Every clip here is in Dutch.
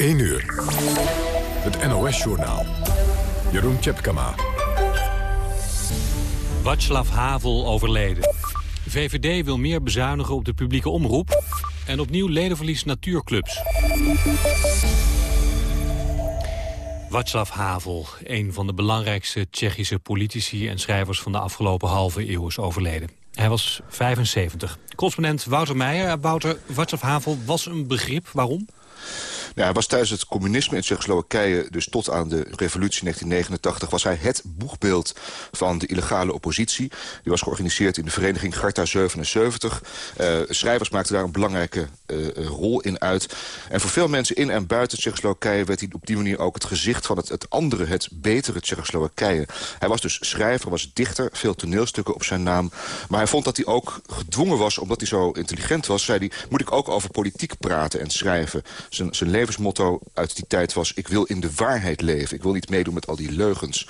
1 uur. Het NOS-journaal. Jeroen Tjepkama. Václav Havel overleden. VVD wil meer bezuinigen op de publieke omroep. En opnieuw ledenverlies natuurclubs. Václav Havel, een van de belangrijkste Tsjechische politici en schrijvers van de afgelopen halve eeuw is overleden. Hij was 75. Correspondent Wouter Meijer. Wouter, Václav Havel was een begrip. Waarom? Ja, hij was tijdens het communisme in Tsjechoslowakije... dus tot aan de revolutie 1989... was hij het boegbeeld van de illegale oppositie. Die was georganiseerd in de vereniging Garta 77. Uh, schrijvers maakten daar een belangrijke uh, rol in uit. En voor veel mensen in en buiten Tsjechoslowakije... werd hij op die manier ook het gezicht van het, het andere, het betere Tsjechoslowakije. Hij was dus schrijver, was dichter, veel toneelstukken op zijn naam. Maar hij vond dat hij ook gedwongen was, omdat hij zo intelligent was... zei hij, moet ik ook over politiek praten en schrijven. Zijn, zijn levensmotto uit die tijd was... ik wil in de waarheid leven. Ik wil niet meedoen met al die leugens.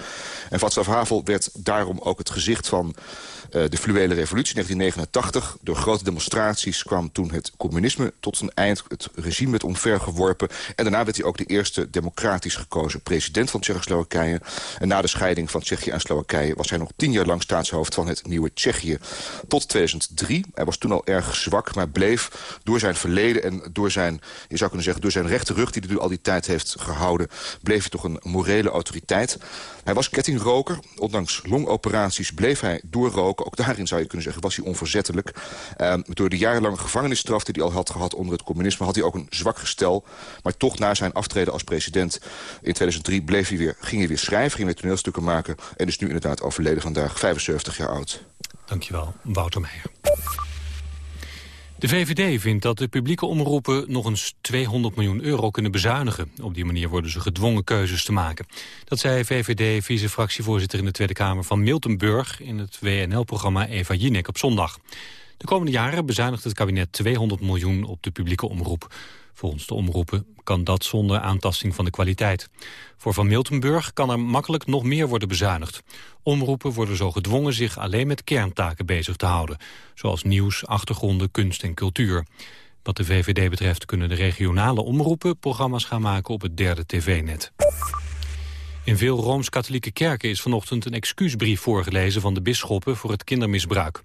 En Václav Havel werd daarom ook het gezicht van de fluwele revolutie 1989. Door grote demonstraties kwam toen het communisme tot een eind. Het regime werd omvergeworpen. En daarna werd hij ook de eerste democratisch gekozen president van Tsjechoslowakije. En na de scheiding van Tsjechië en Slowakije... was hij nog tien jaar lang staatshoofd van het nieuwe Tsjechië. Tot 2003. Hij was toen al erg zwak, maar bleef door zijn verleden... en door zijn, je zou kunnen zeggen, door zijn rechte rug... die hij al die tijd heeft gehouden... bleef hij toch een morele autoriteit. Hij was kettingroker. Ondanks longoperaties bleef hij doorroken. Ook daarin zou je kunnen zeggen, was hij onverzettelijk. Uh, door de jarenlange gevangenisstraf die hij al had gehad onder het communisme... had hij ook een zwak gestel. Maar toch na zijn aftreden als president in 2003 bleef hij weer, ging hij weer schrijven... ging weer toneelstukken maken en is nu inderdaad overleden vandaag, 75 jaar oud. Dankjewel, Wouter Meijer. De VVD vindt dat de publieke omroepen nog eens 200 miljoen euro kunnen bezuinigen. Op die manier worden ze gedwongen keuzes te maken. Dat zei VVD-vice-fractievoorzitter in de Tweede Kamer van Miltenburg... in het WNL-programma Eva Jinek op zondag. De komende jaren bezuinigt het kabinet 200 miljoen op de publieke omroep. Volgens de omroepen kan dat zonder aantasting van de kwaliteit. Voor Van Miltenburg kan er makkelijk nog meer worden bezuinigd. Omroepen worden zo gedwongen zich alleen met kerntaken bezig te houden. Zoals nieuws, achtergronden, kunst en cultuur. Wat de VVD betreft kunnen de regionale omroepen programma's gaan maken op het derde tv-net. In veel Rooms-Katholieke kerken is vanochtend een excuusbrief voorgelezen van de bisschoppen voor het kindermisbruik.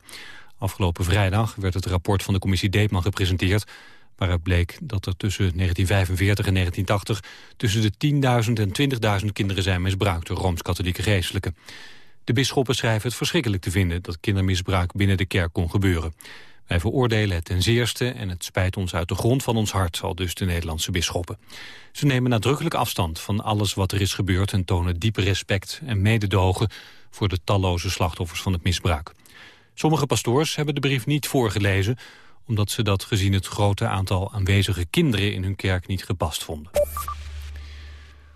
Afgelopen vrijdag werd het rapport van de commissie Deepman gepresenteerd waaruit bleek dat er tussen 1945 en 1980 tussen de 10.000 en 20.000 kinderen zijn misbruikt door Rooms-Katholieke geestelijken. De bisschoppen schrijven het verschrikkelijk te vinden dat kindermisbruik binnen de kerk kon gebeuren. Wij veroordelen het ten zeerste en het spijt ons uit de grond van ons hart, al dus de Nederlandse bisschoppen. Ze nemen nadrukkelijk afstand van alles wat er is gebeurd en tonen diepe respect en mededogen voor de talloze slachtoffers van het misbruik. Sommige pastoors hebben de brief niet voorgelezen, omdat ze dat gezien het grote aantal aanwezige kinderen in hun kerk niet gepast vonden.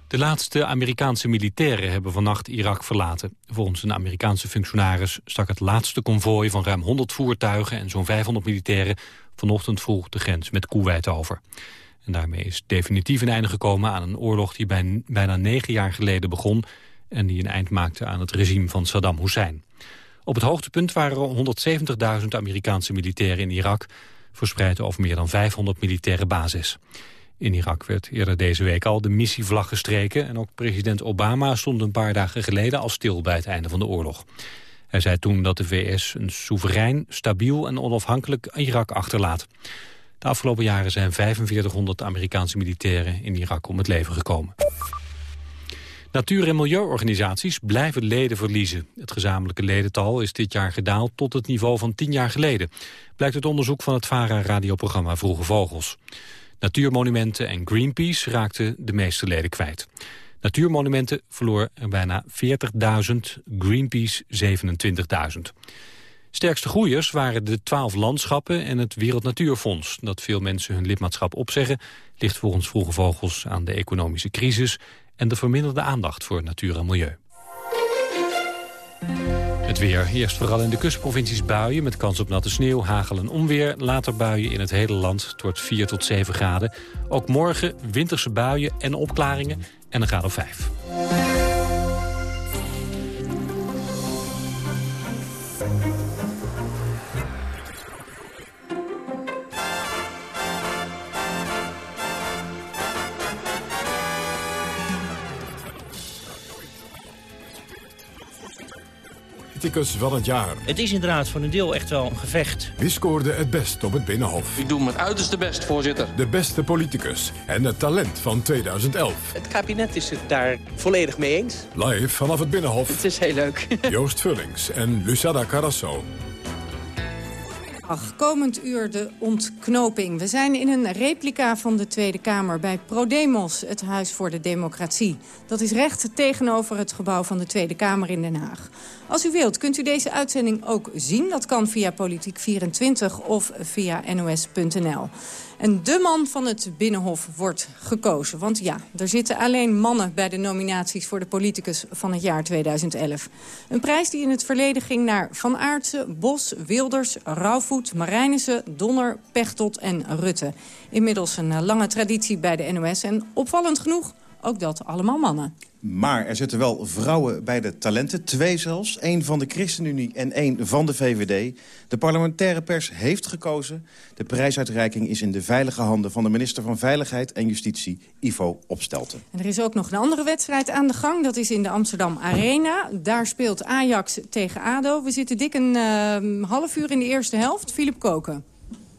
De laatste Amerikaanse militairen hebben vannacht Irak verlaten. Volgens een Amerikaanse functionaris stak het laatste konvooi van ruim 100 voertuigen en zo'n 500 militairen vanochtend vroeg de grens met Kuwait over. En daarmee is definitief een einde gekomen aan een oorlog die bijna negen jaar geleden begon en die een eind maakte aan het regime van Saddam Hussein. Op het hoogtepunt waren er 170.000 Amerikaanse militairen in Irak... verspreid over meer dan 500 militaire bases. In Irak werd eerder deze week al de missievlag gestreken... en ook president Obama stond een paar dagen geleden al stil bij het einde van de oorlog. Hij zei toen dat de VS een soeverein, stabiel en onafhankelijk Irak achterlaat. De afgelopen jaren zijn 4500 Amerikaanse militairen in Irak om het leven gekomen. Natuur- en milieuorganisaties blijven leden verliezen. Het gezamenlijke ledental is dit jaar gedaald tot het niveau van tien jaar geleden. Blijkt uit onderzoek van het VARA-radioprogramma Vroege Vogels. Natuurmonumenten en Greenpeace raakten de meeste leden kwijt. Natuurmonumenten verloor er bijna 40.000, Greenpeace 27.000. Sterkste groeiers waren de twaalf landschappen en het Wereld Natuurfonds. Dat veel mensen hun lidmaatschap opzeggen... ligt volgens Vroege Vogels aan de economische crisis en de verminderde aandacht voor natuur en milieu. Het weer. Eerst vooral in de kustprovincies buien met kans op natte sneeuw, hagel en onweer. Later buien in het hele land. Wordt 4 tot 7 graden. Ook morgen winterse buien en opklaringen en een graad of 5. Van het jaar. Het is inderdaad voor een deel echt wel een gevecht. Wie scoorde het best op het Binnenhof? Ik doe mijn uiterste best, voorzitter. De beste politicus en het talent van 2011. Het kabinet is het daar volledig mee eens. Live vanaf het Binnenhof. Het is heel leuk. Joost Vullings en Lucada Carrasso. Ach, komend uur de ontknoping. We zijn in een replica van de Tweede Kamer bij ProDemos, het Huis voor de Democratie. Dat is recht tegenover het gebouw van de Tweede Kamer in Den Haag. Als u wilt, kunt u deze uitzending ook zien. Dat kan via Politiek24 of via nos.nl. En de man van het Binnenhof wordt gekozen. Want ja, er zitten alleen mannen bij de nominaties voor de politicus van het jaar 2011. Een prijs die in het verleden ging naar Van Aartsen, Bos, Wilders, Rauwvoet, Marijnissen, Donner, Pechtold en Rutte. Inmiddels een lange traditie bij de NOS en opvallend genoeg ook dat allemaal mannen. Maar er zitten wel vrouwen bij de talenten. Twee zelfs. Eén van de ChristenUnie en één van de VVD. De parlementaire pers heeft gekozen. De prijsuitreiking is in de veilige handen van de minister van Veiligheid en Justitie, Ivo Opstelten. En er is ook nog een andere wedstrijd aan de gang. Dat is in de Amsterdam Arena. Daar speelt Ajax tegen ADO. We zitten dik een uh, half uur in de eerste helft. Filip Koken.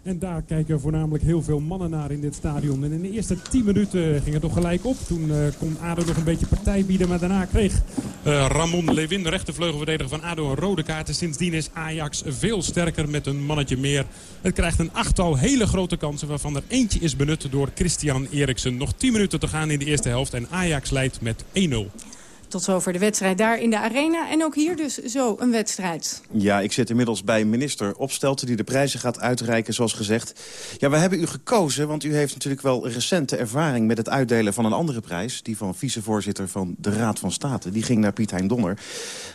En daar kijken voornamelijk heel veel mannen naar in dit stadion. En in de eerste 10 minuten ging het nog gelijk op. Toen uh, kon ADO nog een beetje partij bieden. Maar daarna kreeg uh, Ramon Lewin, de rechtervleugelverdediger van ADO, een rode kaart. En sindsdien is Ajax veel sterker met een mannetje meer. Het krijgt een achttal hele grote kansen. Waarvan er eentje is benut door Christian Eriksen. Nog 10 minuten te gaan in de eerste helft. En Ajax leidt met 1-0. Tot zover de wedstrijd daar in de arena. En ook hier dus zo een wedstrijd. Ja, ik zit inmiddels bij minister Opstelten... die de prijzen gaat uitreiken, zoals gezegd. Ja, we hebben u gekozen, want u heeft natuurlijk wel recente ervaring... met het uitdelen van een andere prijs. Die van vicevoorzitter van de Raad van State. Die ging naar Piet Hein Donner.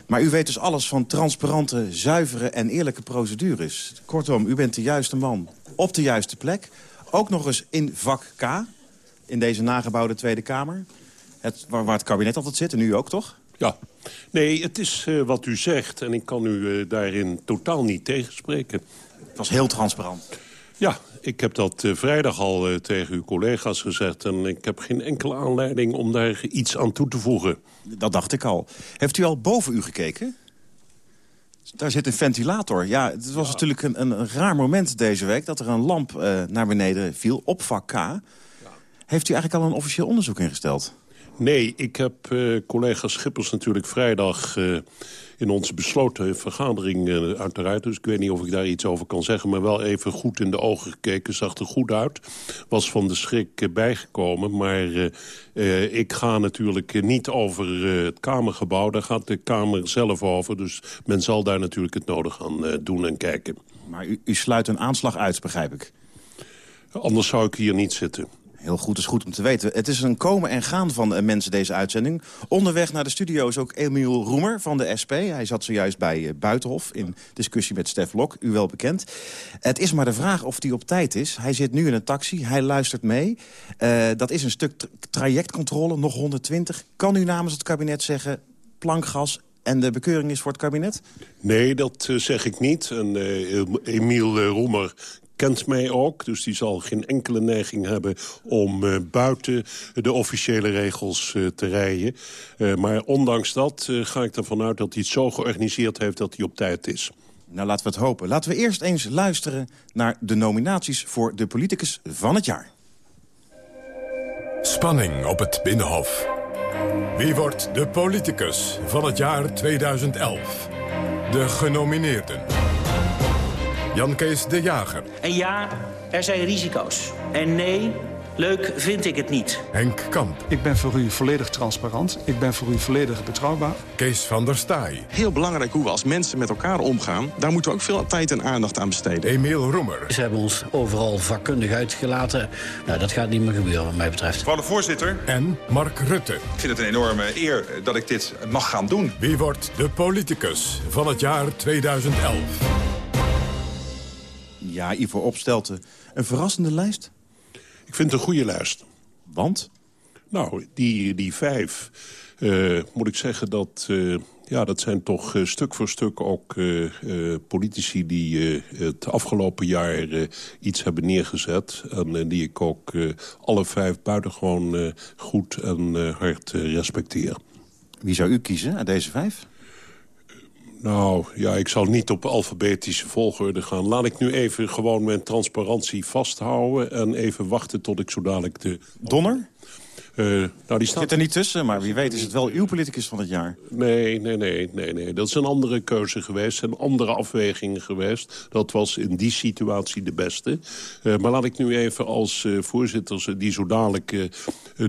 Maar u weet dus alles van transparante, zuivere en eerlijke procedures. Kortom, u bent de juiste man op de juiste plek. Ook nog eens in vak K, in deze nagebouwde Tweede Kamer het, waar, waar, het kabinet altijd zit, en nu ook, toch? Ja. Nee, het is uh, wat u zegt en ik kan u uh, daarin totaal niet tegenspreken. Het was heel transparant. Ja, ik heb dat uh, vrijdag al tegen uw collega's gezegd... en ik heb geen enkele aanleiding om daar iets aan toe te voegen. Dat dacht ik al. Heeft u al boven u gekeken? Daar zit een ventilator. Ja, het was ja. natuurlijk een, een, raar moment deze week... dat er een lamp naar beneden viel op vak K. Ja. Heeft u eigenlijk al een officieel onderzoek ingesteld? Nee, ik heb uh, collega Schippers natuurlijk vrijdag uh, in onze besloten vergadering uh, uiteraard. Dus ik weet niet of ik daar iets over kan zeggen. Maar wel even goed in de ogen gekeken. Zag er goed uit. Was van de schrik bijgekomen. Maar ik ga natuurlijk niet over het Kamergebouw. Daar gaat de Kamer zelf over. Dus men zal daar natuurlijk het nodig aan doen en kijken. Maar u, u sluit een aanslag uit, begrijp ik? Anders zou ik hier niet zitten. Heel goed, is goed om te weten. Het is een komen en gaan van uh, mensen deze uitzending. Onderweg naar de studio is ook Emiel Roemer van de SP. Hij zat zojuist bij uh, Buitenhof in discussie met Stef Lok, u wel bekend. Het is maar de vraag of hij op tijd is. Hij zit nu in een taxi, hij luistert mee. Uh, dat is een stuk trajectcontrole, nog 120. Kan u namens het kabinet zeggen, plankgas en de bekeuring is voor het kabinet? Nee, dat zeg ik niet. En, uh, Emiel Roemer kent mij ook. Dus die zal geen enkele neiging hebben om uh, buiten de officiële regels uh, te rijden. Uh, maar ondanks dat ga ik ervan uit dat hij het zo georganiseerd heeft dat hij op tijd is. Nou, laten we het hopen. Laten we eerst eens luisteren naar de nominaties voor de politicus van het jaar. Spanning op het Binnenhof. Wie wordt de politicus van het jaar 2011? De genomineerden. Jan Kees de Jager. En ja, er zijn risico's. En nee, leuk vind ik het niet. Henk Kamp. Ik ben voor u volledig transparant. Ik ben voor u volledig betrouwbaar. Kees van der Staaij. Heel belangrijk hoe we als mensen met elkaar omgaan. Daar moeten we ook veel tijd en aandacht aan besteden. Emiel Roemer. Ze hebben ons overal vakkundig uitgelaten. Nou, dat gaat niet meer gebeuren wat mij betreft. Mevrouw de voorzitter. En Mark Rutte. Ik vind het een enorme eer dat ik dit mag gaan doen. Wie wordt de politicus van het jaar 2011? Ja, Ivo Opstelten. Een verrassende lijst? Ik vind het een goede lijst. Want? Nou, die, die vijf, uh, moet ik zeggen dat... Uh, ja, dat zijn toch uh, stuk voor stuk ook politici die het afgelopen jaar iets hebben neergezet. En die ik ook alle vijf buitengewoon goed en hard respecteer. Wie zou u kiezen uit deze vijf? Nou, ja, ik zal niet op alfabetische volgorde gaan. Laat ik nu even gewoon mijn transparantie vasthouden... en even wachten tot ik zo dadelijk de... Donner? Uh, nou, die staat... Zit er niet tussen, maar wie weet is het wel uw politicus van het jaar. Nee, nee, nee, nee, nee. Dat is een andere keuze geweest. en andere afwegingen geweest. Dat was in die situatie de beste. Uh, maar laat ik nu even als uh, voorzitter die zo dadelijk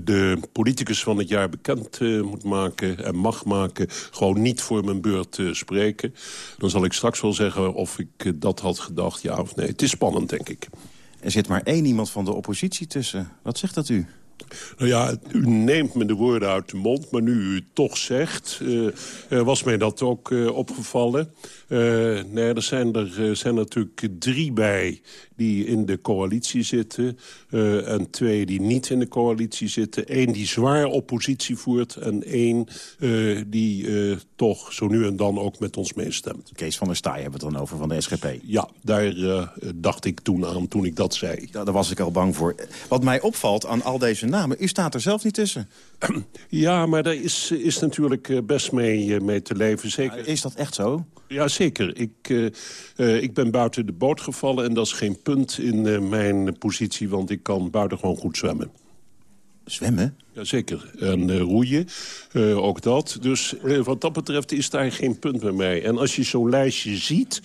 de politicus van het jaar bekend moet maken en mag maken... gewoon niet voor mijn beurt spreken. Dan zal ik straks wel zeggen of ik dat had gedacht, ja of nee. Het is spannend, denk ik. Er zit maar één iemand van de oppositie tussen. Wat zegt dat u? Nou ja, u neemt me de woorden uit de mond, maar nu u het toch zegt... Uh, was mij dat ook uh, opgevallen. Nee, er zijn er zijn natuurlijk drie bij die in de coalitie zitten... en twee die niet in de coalitie zitten. Eén die zwaar oppositie voert en één die toch zo nu en dan ook met ons meestemt. Kees van der Staaij hebben we het dan over van de SGP. Ja, daar dacht ik toen aan toen ik dat zei. Daar, daar was ik al bang voor. Wat mij opvalt aan al deze namen, u staat er zelf niet tussen. Ja, maar daar is, is natuurlijk best mee, mee te leven. Zeker. Is dat echt zo? Ja, zeker. Ik, uh, uh, ik ben buiten de boot gevallen en dat is geen punt in uh, mijn positie... want ik kan buitengewoon goed zwemmen. Zwemmen? Jazeker. En roeien, ook dat. Dus wat dat betreft is daar geen punt bij mij. En als je zo'n lijstje ziet,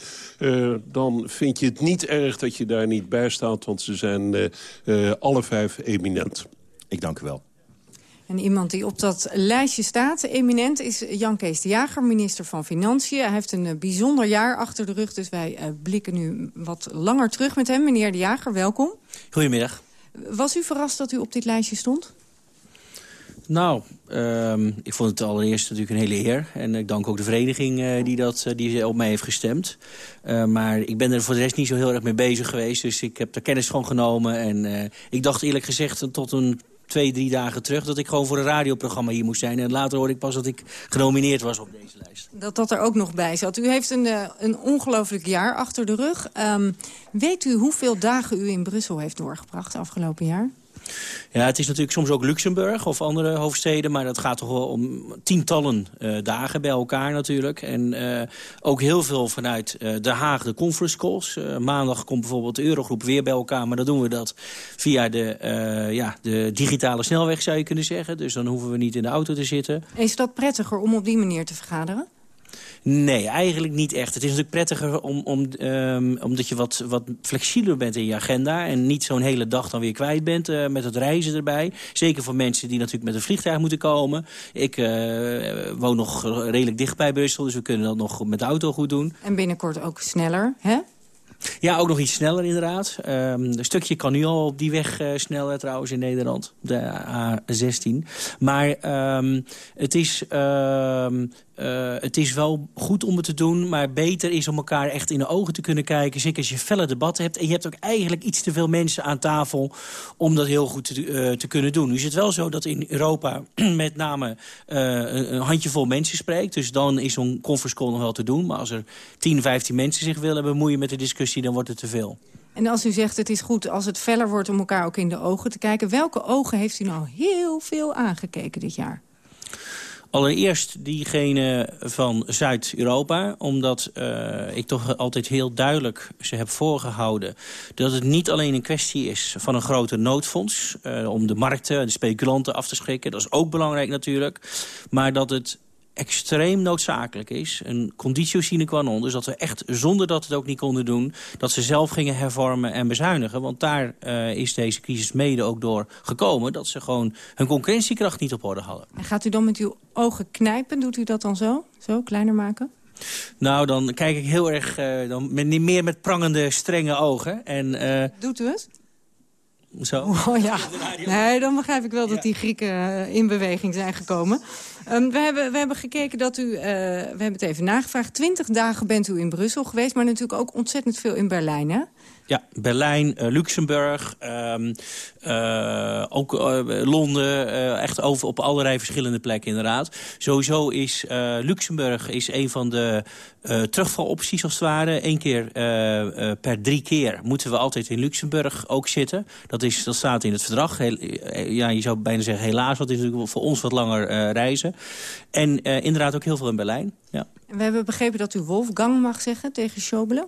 dan vind je het niet erg dat je daar niet bij staat... want ze zijn alle vijf eminent. Ik dank u wel. En iemand die op dat lijstje staat, eminent, is Jan Kees de Jager, minister van Financiën. Hij heeft een bijzonder jaar achter de rug, dus wij uh, blikken nu wat langer terug met hem. Meneer de Jager, welkom. Goedemiddag. Was u verrast dat u op dit lijstje stond? Nou, um, ik vond het allereerst natuurlijk een hele eer. En ik dank ook de vereniging uh, die, dat, uh, die op mij heeft gestemd. Uh, maar ik ben er voor de rest niet zo heel erg mee bezig geweest. Dus ik heb er kennis van genomen. En ik dacht eerlijk gezegd tot een twee, drie dagen terug... dat ik gewoon voor een radioprogramma hier moest zijn. En later hoorde ik pas dat ik genomineerd was op deze lijst. Dat dat er ook nog bij zat. U heeft een, een ongelooflijk jaar achter de rug. Um, weet u hoeveel dagen u in Brussel heeft doorgebracht afgelopen jaar? Ja, het is natuurlijk soms ook Luxemburg of andere hoofdsteden... maar dat gaat toch wel om tientallen uh, dagen bij elkaar natuurlijk. En uh, ook heel veel vanuit uh, Den Haag de conference calls. maandag komt bijvoorbeeld de Eurogroep weer bij elkaar... maar dan doen we dat via de, ja, de digitale snelweg, zou je kunnen zeggen. Dus dan hoeven we niet in de auto te zitten. Is dat prettiger om op die manier te vergaderen? Nee, eigenlijk niet echt. Het is natuurlijk prettiger om, om, um, omdat je wat, wat flexibeler bent in je agenda... en niet zo'n hele dag dan weer kwijt bent uh, met het reizen erbij. Zeker voor mensen die natuurlijk met een vliegtuig moeten komen. Ik uh, woon nog redelijk dicht bij Brussel, dus we kunnen dat nog met de auto goed doen. En binnenkort ook sneller, hè? Ja, ook nog iets sneller inderdaad. Um, een stukje kan nu al op die weg uh, sneller trouwens in Nederland. De A16. Maar um, het is... Um, uh, het is wel goed om het te doen, maar beter is om elkaar echt in de ogen te kunnen kijken. Zeker als je felle debatten hebt. En je hebt ook eigenlijk iets te veel mensen aan tafel om dat heel goed te, uh, te kunnen doen. Nu is het wel zo dat in Europa met name uh, een handjevol mensen spreekt. Dus dan is zo'n conference nog wel te doen. Maar als er 10, 15 mensen zich willen bemoeien met de discussie, dan wordt het te veel. En als u zegt het is goed als het feller wordt om elkaar ook in de ogen te kijken... welke ogen heeft u nou heel veel aangekeken dit jaar? Allereerst diegene van Zuid-Europa. Omdat uh, ik toch altijd heel duidelijk ze heb voorgehouden... dat het niet alleen een kwestie is van een grote noodfonds... Uh, om de markten, de speculanten af te schrikken. Dat is ook belangrijk natuurlijk. Maar dat het extreem noodzakelijk is. Een conditio sine qua non. Dus dat we echt, zonder dat het ook niet konden doen... dat ze zelf gingen hervormen en bezuinigen. Want daar uh, is deze crisis mede ook door gekomen... dat ze gewoon hun concurrentiekracht niet op orde hadden. En gaat u dan met uw ogen knijpen? Doet u dat dan zo? Zo, kleiner maken? Nou, dan kijk ik heel erg... Uh, dan met, meer met prangende, strenge ogen. En, uh, Doet u het? Zo? Oh ja, nee, dan begrijp ik wel dat die Grieken in beweging zijn gekomen. Um, we, hebben, we hebben gekeken dat u, uh, we hebben het even nagevraagd... twintig dagen bent u in Brussel geweest, maar natuurlijk ook ontzettend veel in Berlijn, hè? Ja, Berlijn, uh, Luxemburg, um, uh, ook uh, Londen, echt over op allerlei verschillende plekken inderdaad. Sowieso is Luxemburg is een van de terugvalopties als het ware. Eén keer per drie keer moeten we altijd in Luxemburg ook zitten. Dat, is, dat staat in het verdrag. Heel, ja, je zou bijna zeggen helaas, want het is natuurlijk voor ons wat langer reizen. En inderdaad ook heel veel in Berlijn, ja. We hebben begrepen dat u Wolfgang mag zeggen tegen Schobelen.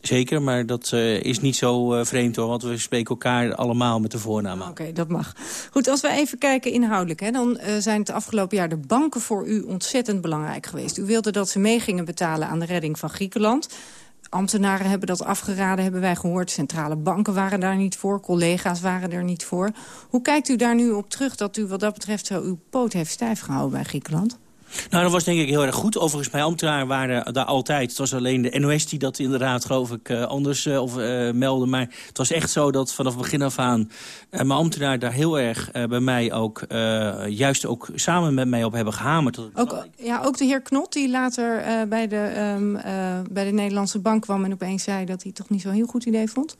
Zeker, maar dat uh, is niet zo uh, vreemd hoor, want we spreken elkaar allemaal met de voornaam Oké, dat mag. Goed, als we even kijken inhoudelijk, hè, dan uh, zijn het afgelopen jaar de banken voor u ontzettend belangrijk geweest. U wilde dat ze mee gingen betalen aan de redding van Griekenland. Ambtenaren hebben dat afgeraden, hebben wij gehoord. Centrale banken waren daar niet voor, collega's waren er niet voor. Hoe kijkt u daar nu op terug dat u wat dat betreft zo uw poot heeft stijf gehouden bij Griekenland? Nou, dat was denk ik heel erg goed. Overigens, bij ambtenaren waren daar altijd... het was alleen de NOS die dat inderdaad, geloof ik, uh, anders uh, of, uh, meldde. Maar het was echt zo dat vanaf begin af aan... mijn ambtenaren daar heel erg bij mij ook... juist ook samen met mij op hebben gehamerd. Ook, ja, ook de heer Knot, die later bij, de, um, bij de Nederlandse bank kwam... en opeens zei dat hij het toch niet zo'n heel goed idee vond?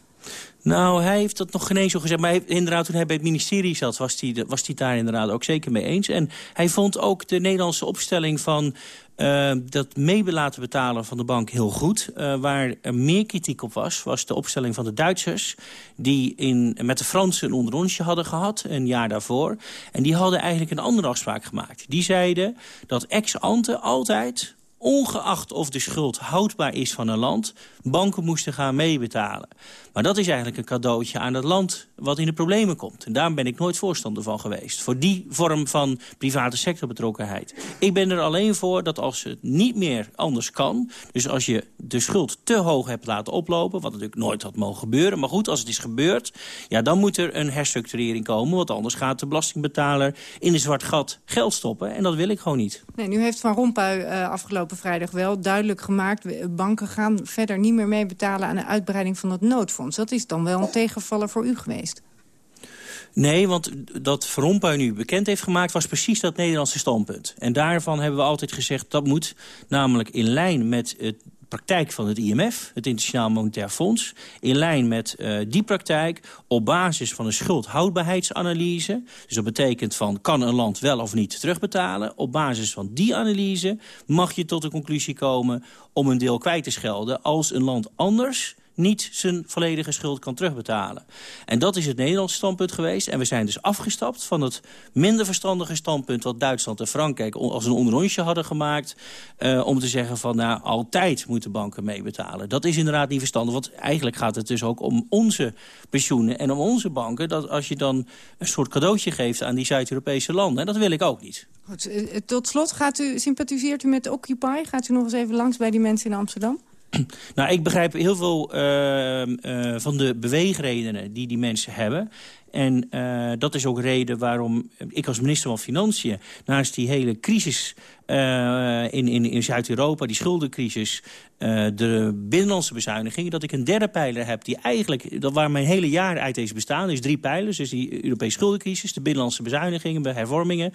Nou, hij heeft dat nog geen zo gezegd. Maar hij, inderdaad, toen hij bij het ministerie zat, was hij, was daar inderdaad ook zeker mee eens. En hij vond ook de Nederlandse opstelling van uh, dat mee laten betalen van de bank heel goed. Uh, waar er meer kritiek op was, was de opstelling van de Duitsers... die in, met de Fransen een onderrondje hadden gehad, een jaar daarvoor. En die hadden eigenlijk een andere afspraak gemaakt. Die zeiden dat ex-ante altijd ongeacht of de schuld houdbaar is van een land... banken moesten gaan meebetalen. Maar dat is eigenlijk een cadeautje aan het land wat in de problemen komt. En daarom ben ik nooit voorstander van geweest. Voor die vorm van private sectorbetrokkenheid. Ik ben er alleen voor dat als het niet meer anders kan... dus als je de schuld te hoog hebt laten oplopen... wat natuurlijk nooit had mogen gebeuren... maar goed, als het is gebeurd, ja, dan moet er een herstructurering komen... want anders gaat de belastingbetaler in een zwart gat geld stoppen. En dat wil ik gewoon niet. Nee, nu heeft Van Rompuy uh, afgelopen vrijdag wel duidelijk gemaakt... banken gaan verder niet meer meebetalen aan de uitbreiding van het noodfonds. Dat is dan wel een tegenvaller voor u geweest. Nee, want dat Van nu bekend heeft gemaakt... was precies dat Nederlandse standpunt. En daarvan hebben we altijd gezegd... dat moet namelijk in lijn met het praktijk van het IMF, het Internationaal Monetair Fonds... in lijn met uh, die praktijk op basis van een schuldhoudbaarheidsanalyse... dus dat betekent van kan een land wel of niet terugbetalen... op basis van die analyse mag je tot de conclusie komen... om een deel kwijt te schelden als een land anders niet zijn volledige schuld kan terugbetalen. En dat is het Nederlandse standpunt geweest. En we zijn dus afgestapt van het minder verstandige standpunt... wat Duitsland en Frankrijk als een onderrondje hadden gemaakt... Uh, om te zeggen van, nou, altijd moeten banken meebetalen. Dat is inderdaad niet verstandig, want eigenlijk gaat het dus ook om onze pensioenen... en om onze banken, dat als je dan een soort cadeautje geeft aan die Zuid-Europese landen... en dat wil ik ook niet. Goed, eh, tot slot, gaat u, sympathiseert u met Occupy? Gaat u nog eens even langs bij die mensen in Amsterdam? Nou, ik begrijp heel veel uh, uh, van de beweegredenen die die mensen hebben. En uh, dat is ook reden waarom ik als minister van Financiën... naast die hele crisis uh, in, in, in Zuid-Europa, die schuldencrisis... Uh, de binnenlandse bezuinigingen, dat ik een derde pijler heb... die eigenlijk, dat waar mijn hele jaar uit is bestaan, is drie pijlers. Dus die Europese schuldencrisis, de binnenlandse bezuinigingen, de hervormingen.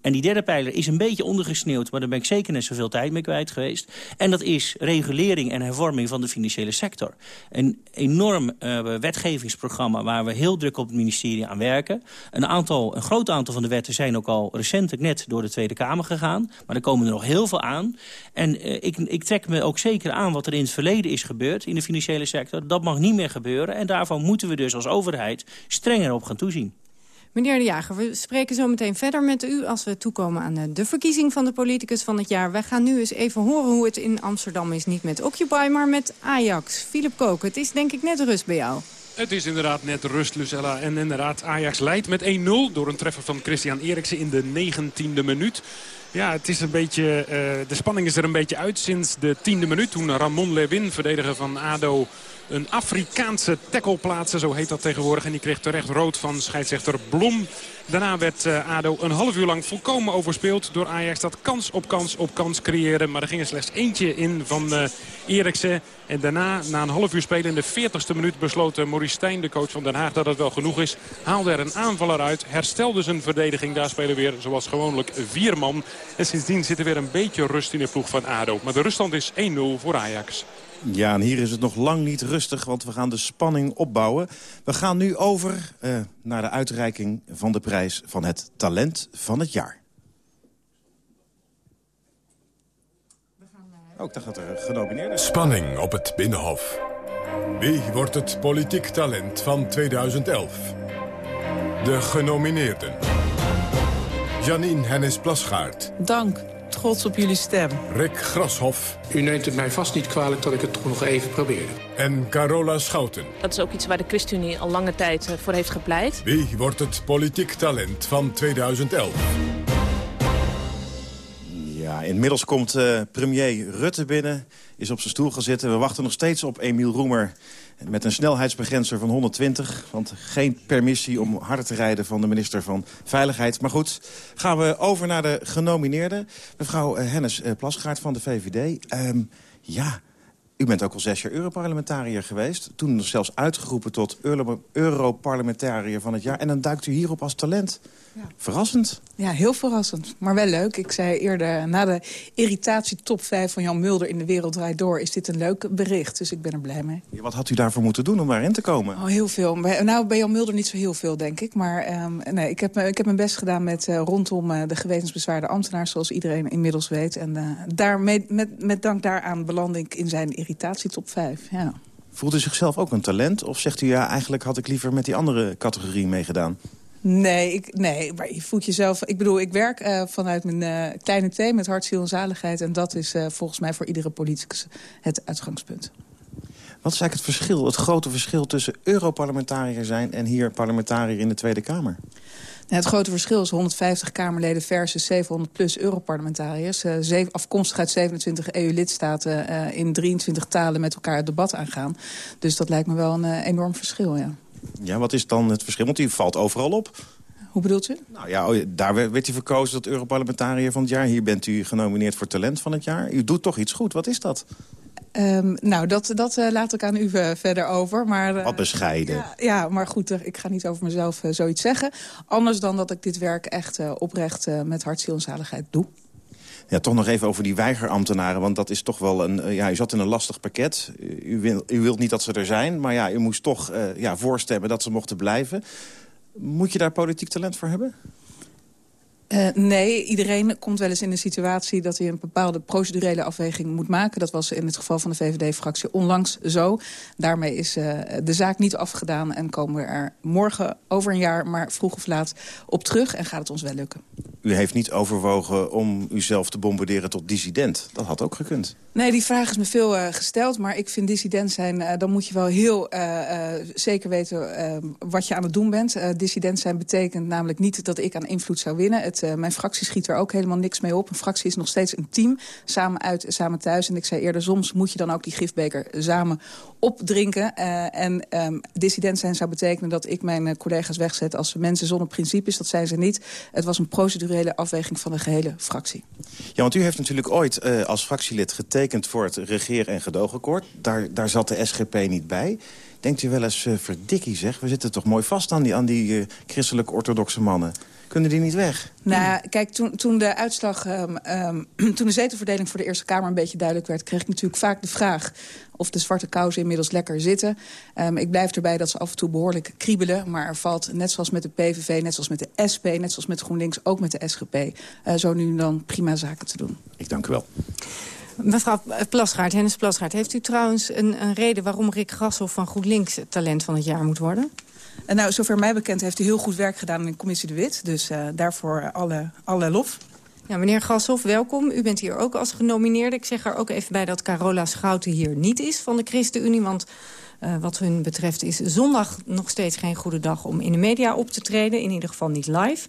En die derde pijler is een beetje ondergesneeuwd... maar daar ben ik zeker net zoveel tijd mee kwijt geweest. En dat is regulering en hervorming van de financiële sector. Een enorm uh, wetgevingsprogramma waar we heel druk op het ministerie aan werken. Een, aantal, een groot aantal van de wetten zijn ook al recentelijk net door de Tweede Kamer gegaan... Maar maar er komen er nog heel veel aan. En uh, ik, ik trek me ook zeker aan wat er in het verleden is gebeurd... in de financiële sector. Dat mag niet meer gebeuren. En daarvan moeten we dus als overheid strenger op gaan toezien. Meneer De Jager, we spreken zo meteen verder met u... als we toekomen aan de verkiezing van de politicus van het jaar. Wij gaan nu eens even horen hoe het in Amsterdam is. Niet met Occupy, maar met Ajax. Philip Kook, het is denk ik net rust bij jou. Het is inderdaad net rust, Lucella. En inderdaad, Ajax leidt met 1-0 door een treffer van Christian Eriksen in de 19e minuut. Ja, het is een beetje, uh, de spanning is er een beetje uit sinds de tiende minuut. Toen Ramon Lewin, verdediger van ADO, een Afrikaanse tackle plaatsen. Zo heet dat tegenwoordig. En die kreeg terecht rood van scheidsrechter Blom. Daarna werd uh, ADO een half uur lang volkomen overspeeld door Ajax. Dat kans op kans op kans creëren. Maar er ging er slechts eentje in van uh, Eriksen. En daarna, na een half uur spelen in de 40ste minuut... besloot uh, Maurice Stijn, de coach van Den Haag, dat het wel genoeg is. Haalde er een aanvaller uit, herstelde zijn verdediging. Daar spelen weer, zoals gewoonlijk, vier man. En sindsdien zit er weer een beetje rust in de ploeg van ADO. Maar de ruststand is 1-0 voor Ajax. Ja, en hier is het nog lang niet rustig, want we gaan de spanning opbouwen. We gaan nu over uh, naar de uitreiking van de prijs van het talent van het jaar. Ook oh, daar gaat er genomineerd. Spanning op het Binnenhof. Wie wordt het politiek talent van 2011? De genomineerden. Janine Hennis-Plasgaard. Dank trots op jullie stem. Rick Grashoff. U neemt het mij vast niet kwalijk dat ik het toch nog even probeerde. En Carola Schouten. Dat is ook iets waar de ChristenUnie al lange tijd eh, voor heeft gepleit. Wie wordt het politiek talent van 2011? Ja, inmiddels komt uh, premier Rutte binnen, is op zijn stoel gaan zitten. We wachten nog steeds op Emiel Roemer met een snelheidsbegrenzer van 120. Want geen permissie om harder te rijden van de minister van Veiligheid. Maar goed, gaan we over naar de genomineerden. Mevrouw eh, Hennis eh, Plasgaard van de VVD. Um, ja, u bent ook al zes jaar Europarlementariër geweest. Toen zelfs uitgeroepen tot Europarlementariër van het jaar. En dan duikt u hierop als talent. Ja. Verrassend. Ja, heel verrassend. Maar wel leuk. Ik zei eerder, na de irritatie top 5 van Jan Mulder in de Wereld Draait Door... is dit een leuk bericht, dus ik ben er blij mee. Ja, wat had u daarvoor moeten doen om daarin te komen? Oh, heel veel. Nou, bij Jan Mulder niet zo heel veel, denk ik. Maar um, nee, ik, heb, ik heb mijn best gedaan met uh, rondom uh, de gewetensbezwaarde ambtenaar... zoals iedereen inmiddels weet. En uh, daarmee, met, met dank daaraan beland ik in zijn irritatie top 5, ja. Voelt u zichzelf ook een talent? Of zegt u, ja, eigenlijk had ik liever met die andere categorie meegedaan? Nee, ik, nee, maar je voelt jezelf... Ik bedoel, ik werk uh, vanuit mijn uh, kleine thee met hart, ziel en zaligheid. En dat is uh, volgens mij voor iedere politicus het uitgangspunt. Wat is eigenlijk het verschil, het grote verschil tussen Europarlementariër zijn... en hier parlementariër in de Tweede Kamer? Nou, het grote verschil is 150 Kamerleden versus 700 plus Europarlementariërs. Uh, afkomstig uit 27 EU-lidstaten uh, in 23 talen met elkaar het debat aangaan. Dus dat lijkt me wel een uh, enorm verschil, ja. Ja, wat is dan het verschil? Want u valt overal op. Hoe bedoelt u? Nou ja, oh, daar werd u verkozen tot Europarlementariër van het jaar. Hier bent u genomineerd voor talent van het jaar. U doet toch iets goed. Wat is dat? Um, nou, dat, dat uh, laat ik aan u uh, verder over. Maar, uh, Wat bescheiden. Ja, ja, maar goed, ik ga niet over mezelf zoiets zeggen. Anders dan dat ik dit werk echt oprecht met hart, ziel en zaligheid doe. Ja, toch nog even over die weigerambtenaren. Want dat is toch wel een... ja, u zat in een lastig pakket. U, wil, u wilt niet dat ze er zijn. Maar ja, u moest toch ja, voorstemmen dat ze mochten blijven. Moet je daar politiek talent voor hebben? Uh, nee, iedereen komt wel eens in een situatie dat hij een bepaalde procedurele afweging moet maken. Dat was in het geval van de VVD-fractie onlangs zo. Daarmee is uh, de zaak niet afgedaan en komen we er morgen over een jaar, maar vroeg of laat, op terug en gaat het ons wel lukken. U heeft niet overwogen om uzelf te bombarderen tot dissident. Dat had ook gekund. Nee, die vraag is me veel uh, gesteld. Maar ik vind dissident zijn, uh, dan moet je wel heel uh, zeker weten wat je aan het doen bent. dissident zijn betekent namelijk niet dat ik aan invloed zou winnen. Het, mijn fractie schiet er ook helemaal niks mee op. Een fractie is nog steeds een team, samen uit, samen thuis. En ik zei eerder, soms moet je dan ook die gifbeker samen opdrinken. en um, dissident zijn zou betekenen dat ik mijn collega's wegzet als mensen zonder principes. Dat zijn ze niet. Het was een procedurele afweging van de gehele fractie. Ja, want u heeft natuurlijk ooit als fractielid getekend voor het regeer- en gedoogakkoord. Daar, daar zat de SGP niet bij. Denkt u wel eens, uh, verdikkie zeg, we zitten toch mooi vast aan die, aan die uh, christelijk-orthodoxe mannen. Kunnen die niet weg? Nou, kijk, toen, toen de uitslag, um, um, toen de zetelverdeling voor de Eerste Kamer een beetje duidelijk werd... kreeg ik natuurlijk vaak de vraag of de zwarte kousen inmiddels lekker zitten. Um, ik blijf erbij dat ze af en toe behoorlijk kriebelen. Maar er valt, net zoals met de PVV, net zoals met de SP, net zoals met GroenLinks... ook met de SGP, uh, zo nu en dan prima zaken te doen. Ik dank u wel. Mevrouw Plasgaard, Hennis Plasgaard, heeft u trouwens een, een reden... waarom Rick Grashoff van GroenLinks talent van het jaar moet worden? En nou, zover mij bekend heeft hij heel goed werk gedaan in commissie De Wit. Dus uh, daarvoor alle, alle lof. Ja, meneer Grashoff, welkom. U bent hier ook als genomineerde. Ik zeg er ook even bij dat Carola Schouten hier niet is van de ChristenUnie... want uh, wat hun betreft is zondag nog steeds geen goede dag om in de media op te treden. In ieder geval niet live.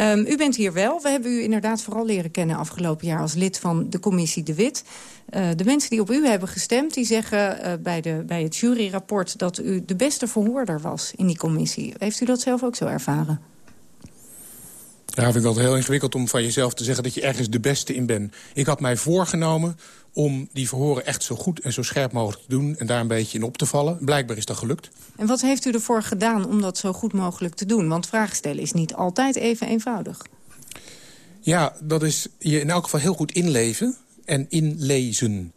Um, u bent hier wel. We hebben u inderdaad vooral leren kennen afgelopen jaar als lid van de commissie De Wit. Uh, de mensen die op u hebben gestemd, die zeggen uh, bij, de, bij het juryrapport... dat u de beste verhoorder was in die commissie. Heeft u dat zelf ook zo ervaren? Ja, ik vind het altijd heel ingewikkeld om van jezelf te zeggen... dat je ergens de beste in bent. Ik had mij voorgenomen om die verhoren echt zo goed en zo scherp mogelijk te doen... en daar een beetje in op te vallen. Blijkbaar is dat gelukt. En wat heeft u ervoor gedaan om dat zo goed mogelijk te doen? Want vragen stellen is niet altijd even eenvoudig. Ja, dat is je in elk geval heel goed inleven en inlezen.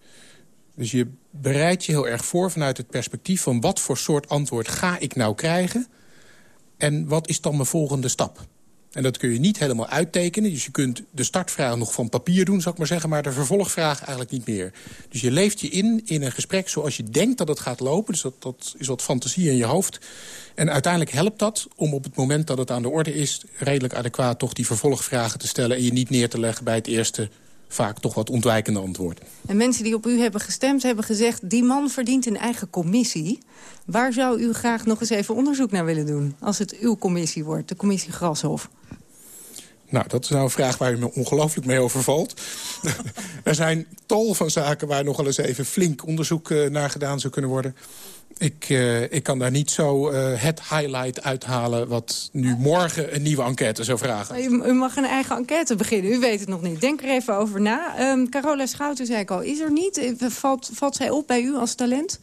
Dus je bereidt je heel erg voor vanuit het perspectief van... wat voor soort antwoord ga ik nou krijgen... en wat is dan mijn volgende stap? En dat kun je niet helemaal uittekenen. Dus je kunt de startvraag nog van papier doen, zou ik maar zeggen... maar de vervolgvraag eigenlijk niet meer. Dus je leeft je in in een gesprek zoals je denkt dat het gaat lopen. Dus dat, dat is wat fantasie in je hoofd. En uiteindelijk helpt dat om op het moment dat het aan de orde is... redelijk adequaat toch die vervolgvragen te stellen... en je niet neer te leggen bij het eerste vaak toch wat ontwijkende antwoord. En mensen die op u hebben gestemd hebben gezegd... die man verdient een eigen commissie. Waar zou u graag nog eens even onderzoek naar willen doen... als het uw commissie wordt, de commissie Grashof? Nou, dat is nou een vraag waar u me ongelooflijk mee overvalt. er zijn tal van zaken waar nog wel eens even flink onderzoek uh, naar gedaan zou kunnen worden. Ik, uh, ik kan daar niet zo uh, het highlight uithalen... wat nu morgen een nieuwe enquête zou vragen. U, mag een eigen enquête beginnen, u weet het nog niet. Denk er even over na. Um, Carola Schouten zei ik al, is er niet? Valt, valt zij op bij u als talent?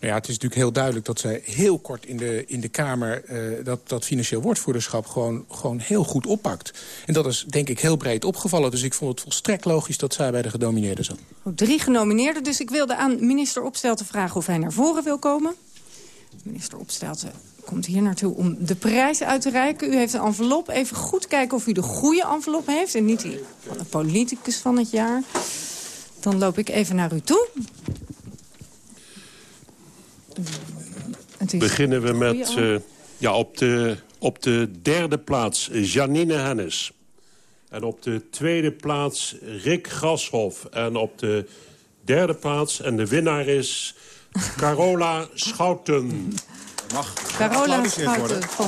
Nou ja, het is natuurlijk heel duidelijk dat zij heel kort in de, in de Kamer... Uh, dat, dat financieel woordvoerderschap gewoon, gewoon heel goed oppakt. En dat is denk ik heel breed opgevallen. Dus ik vond het volstrekt logisch dat zij bij de genomineerden zat. Drie genomineerden, dus ik wilde aan minister Opstelten vragen... of hij naar voren wil komen. Minister Opstelten komt hier naartoe om de prijs uit te reiken. U heeft een envelop. Even goed kijken of u de goede envelop heeft... en niet die van de politicus van het jaar. Dan loop ik even naar u toe. Beginnen we met uh, ja, op, de, op de derde plaats Janine Hennis. En op de tweede plaats Rick Grashoff. En op de derde plaats, en de winnaar is Carola Schouten. Mag Carola Schouten. Van...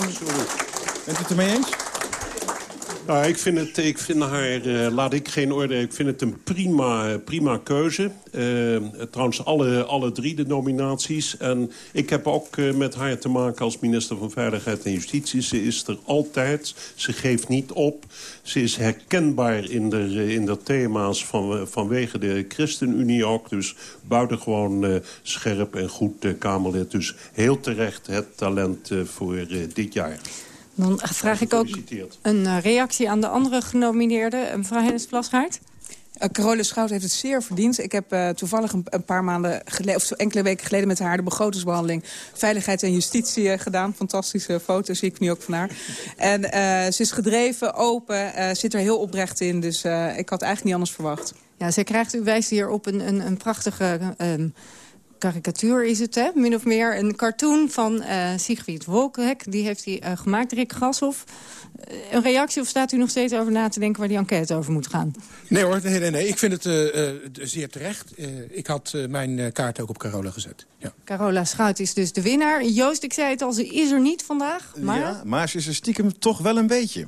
Bent u het ermee eens? Nou, ik vind, het, ik vind haar, uh, laat ik geen orde, ik vind het een prima, prima keuze. Uh, trouwens, alle, alle drie de nominaties. En ik heb ook uh, met haar te maken als minister van Veiligheid en Justitie. Ze is er altijd, ze geeft niet op. Ze is herkenbaar in de, in de thema's van, vanwege de ChristenUnie ook. Dus buitengewoon scherp en goed Kamerlid. Dus heel terecht het talent voor dit jaar. Dan vraag ik ook een reactie aan de andere genomineerden. Mevrouw Hennis Plasgaard. Uh, Carole Schout heeft het zeer verdiend. Ik heb uh, toevallig een, een, paar maanden geleden, of enkele weken geleden met haar de begrotingsbehandeling Veiligheid en Justitie uh, gedaan. Fantastische foto zie ik nu ook van haar. En ze is gedreven, open, zit er heel oprecht in. Dus ik had eigenlijk niet anders verwacht. Ja, zij krijgt, u wijst hier op een, een, een prachtige karikatuur is het, hè? min of meer. Een cartoon van uh, Sigrid Wolkenhek. Die heeft hij uh, gemaakt, Rick Grashoff. Uh, een reactie of staat u nog steeds over na te denken... waar die enquête over moet gaan? Nee hoor, nee, nee, nee. ik vind het zeer terecht. ik had mijn kaart ook op Carola gezet. Ja. Carola Schout is dus de winnaar. Joost, ik zei het al, ze is er niet vandaag. Maar... Ja, maar ze is er stiekem toch wel een beetje.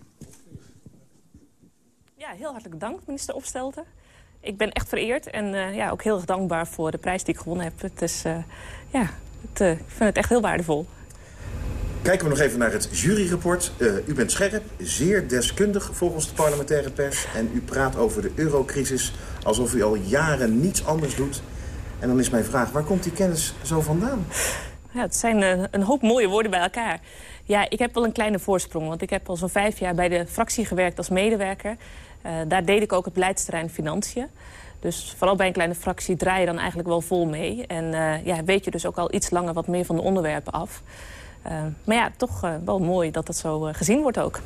Ja, heel hartelijk dank, minister Opstelten ik ben echt vereerd en uh, ja, ook heel erg dankbaar voor de prijs die ik gewonnen heb. Het is, uh, ja, het, uh, ik vind het echt heel waardevol. Kijken we nog even naar het juryrapport. u bent scherp, zeer deskundig volgens de parlementaire pers. En u praat over de eurocrisis alsof u al jaren niets anders doet. En dan is mijn vraag, waar komt die kennis zo vandaan? Ja, het zijn een hoop mooie woorden bij elkaar. Ja, ik heb wel een kleine voorsprong, want ik heb al zo'n vijf jaar bij de fractie gewerkt als medewerker. Uh, daar deed ik ook het beleidsterrein financiën. Dus vooral bij een kleine fractie draai je dan eigenlijk wel vol mee. En uh, ja, weet je dus ook al iets langer wat meer van de onderwerpen af. Uh, maar ja, toch wel mooi dat dat zo gezien wordt ook.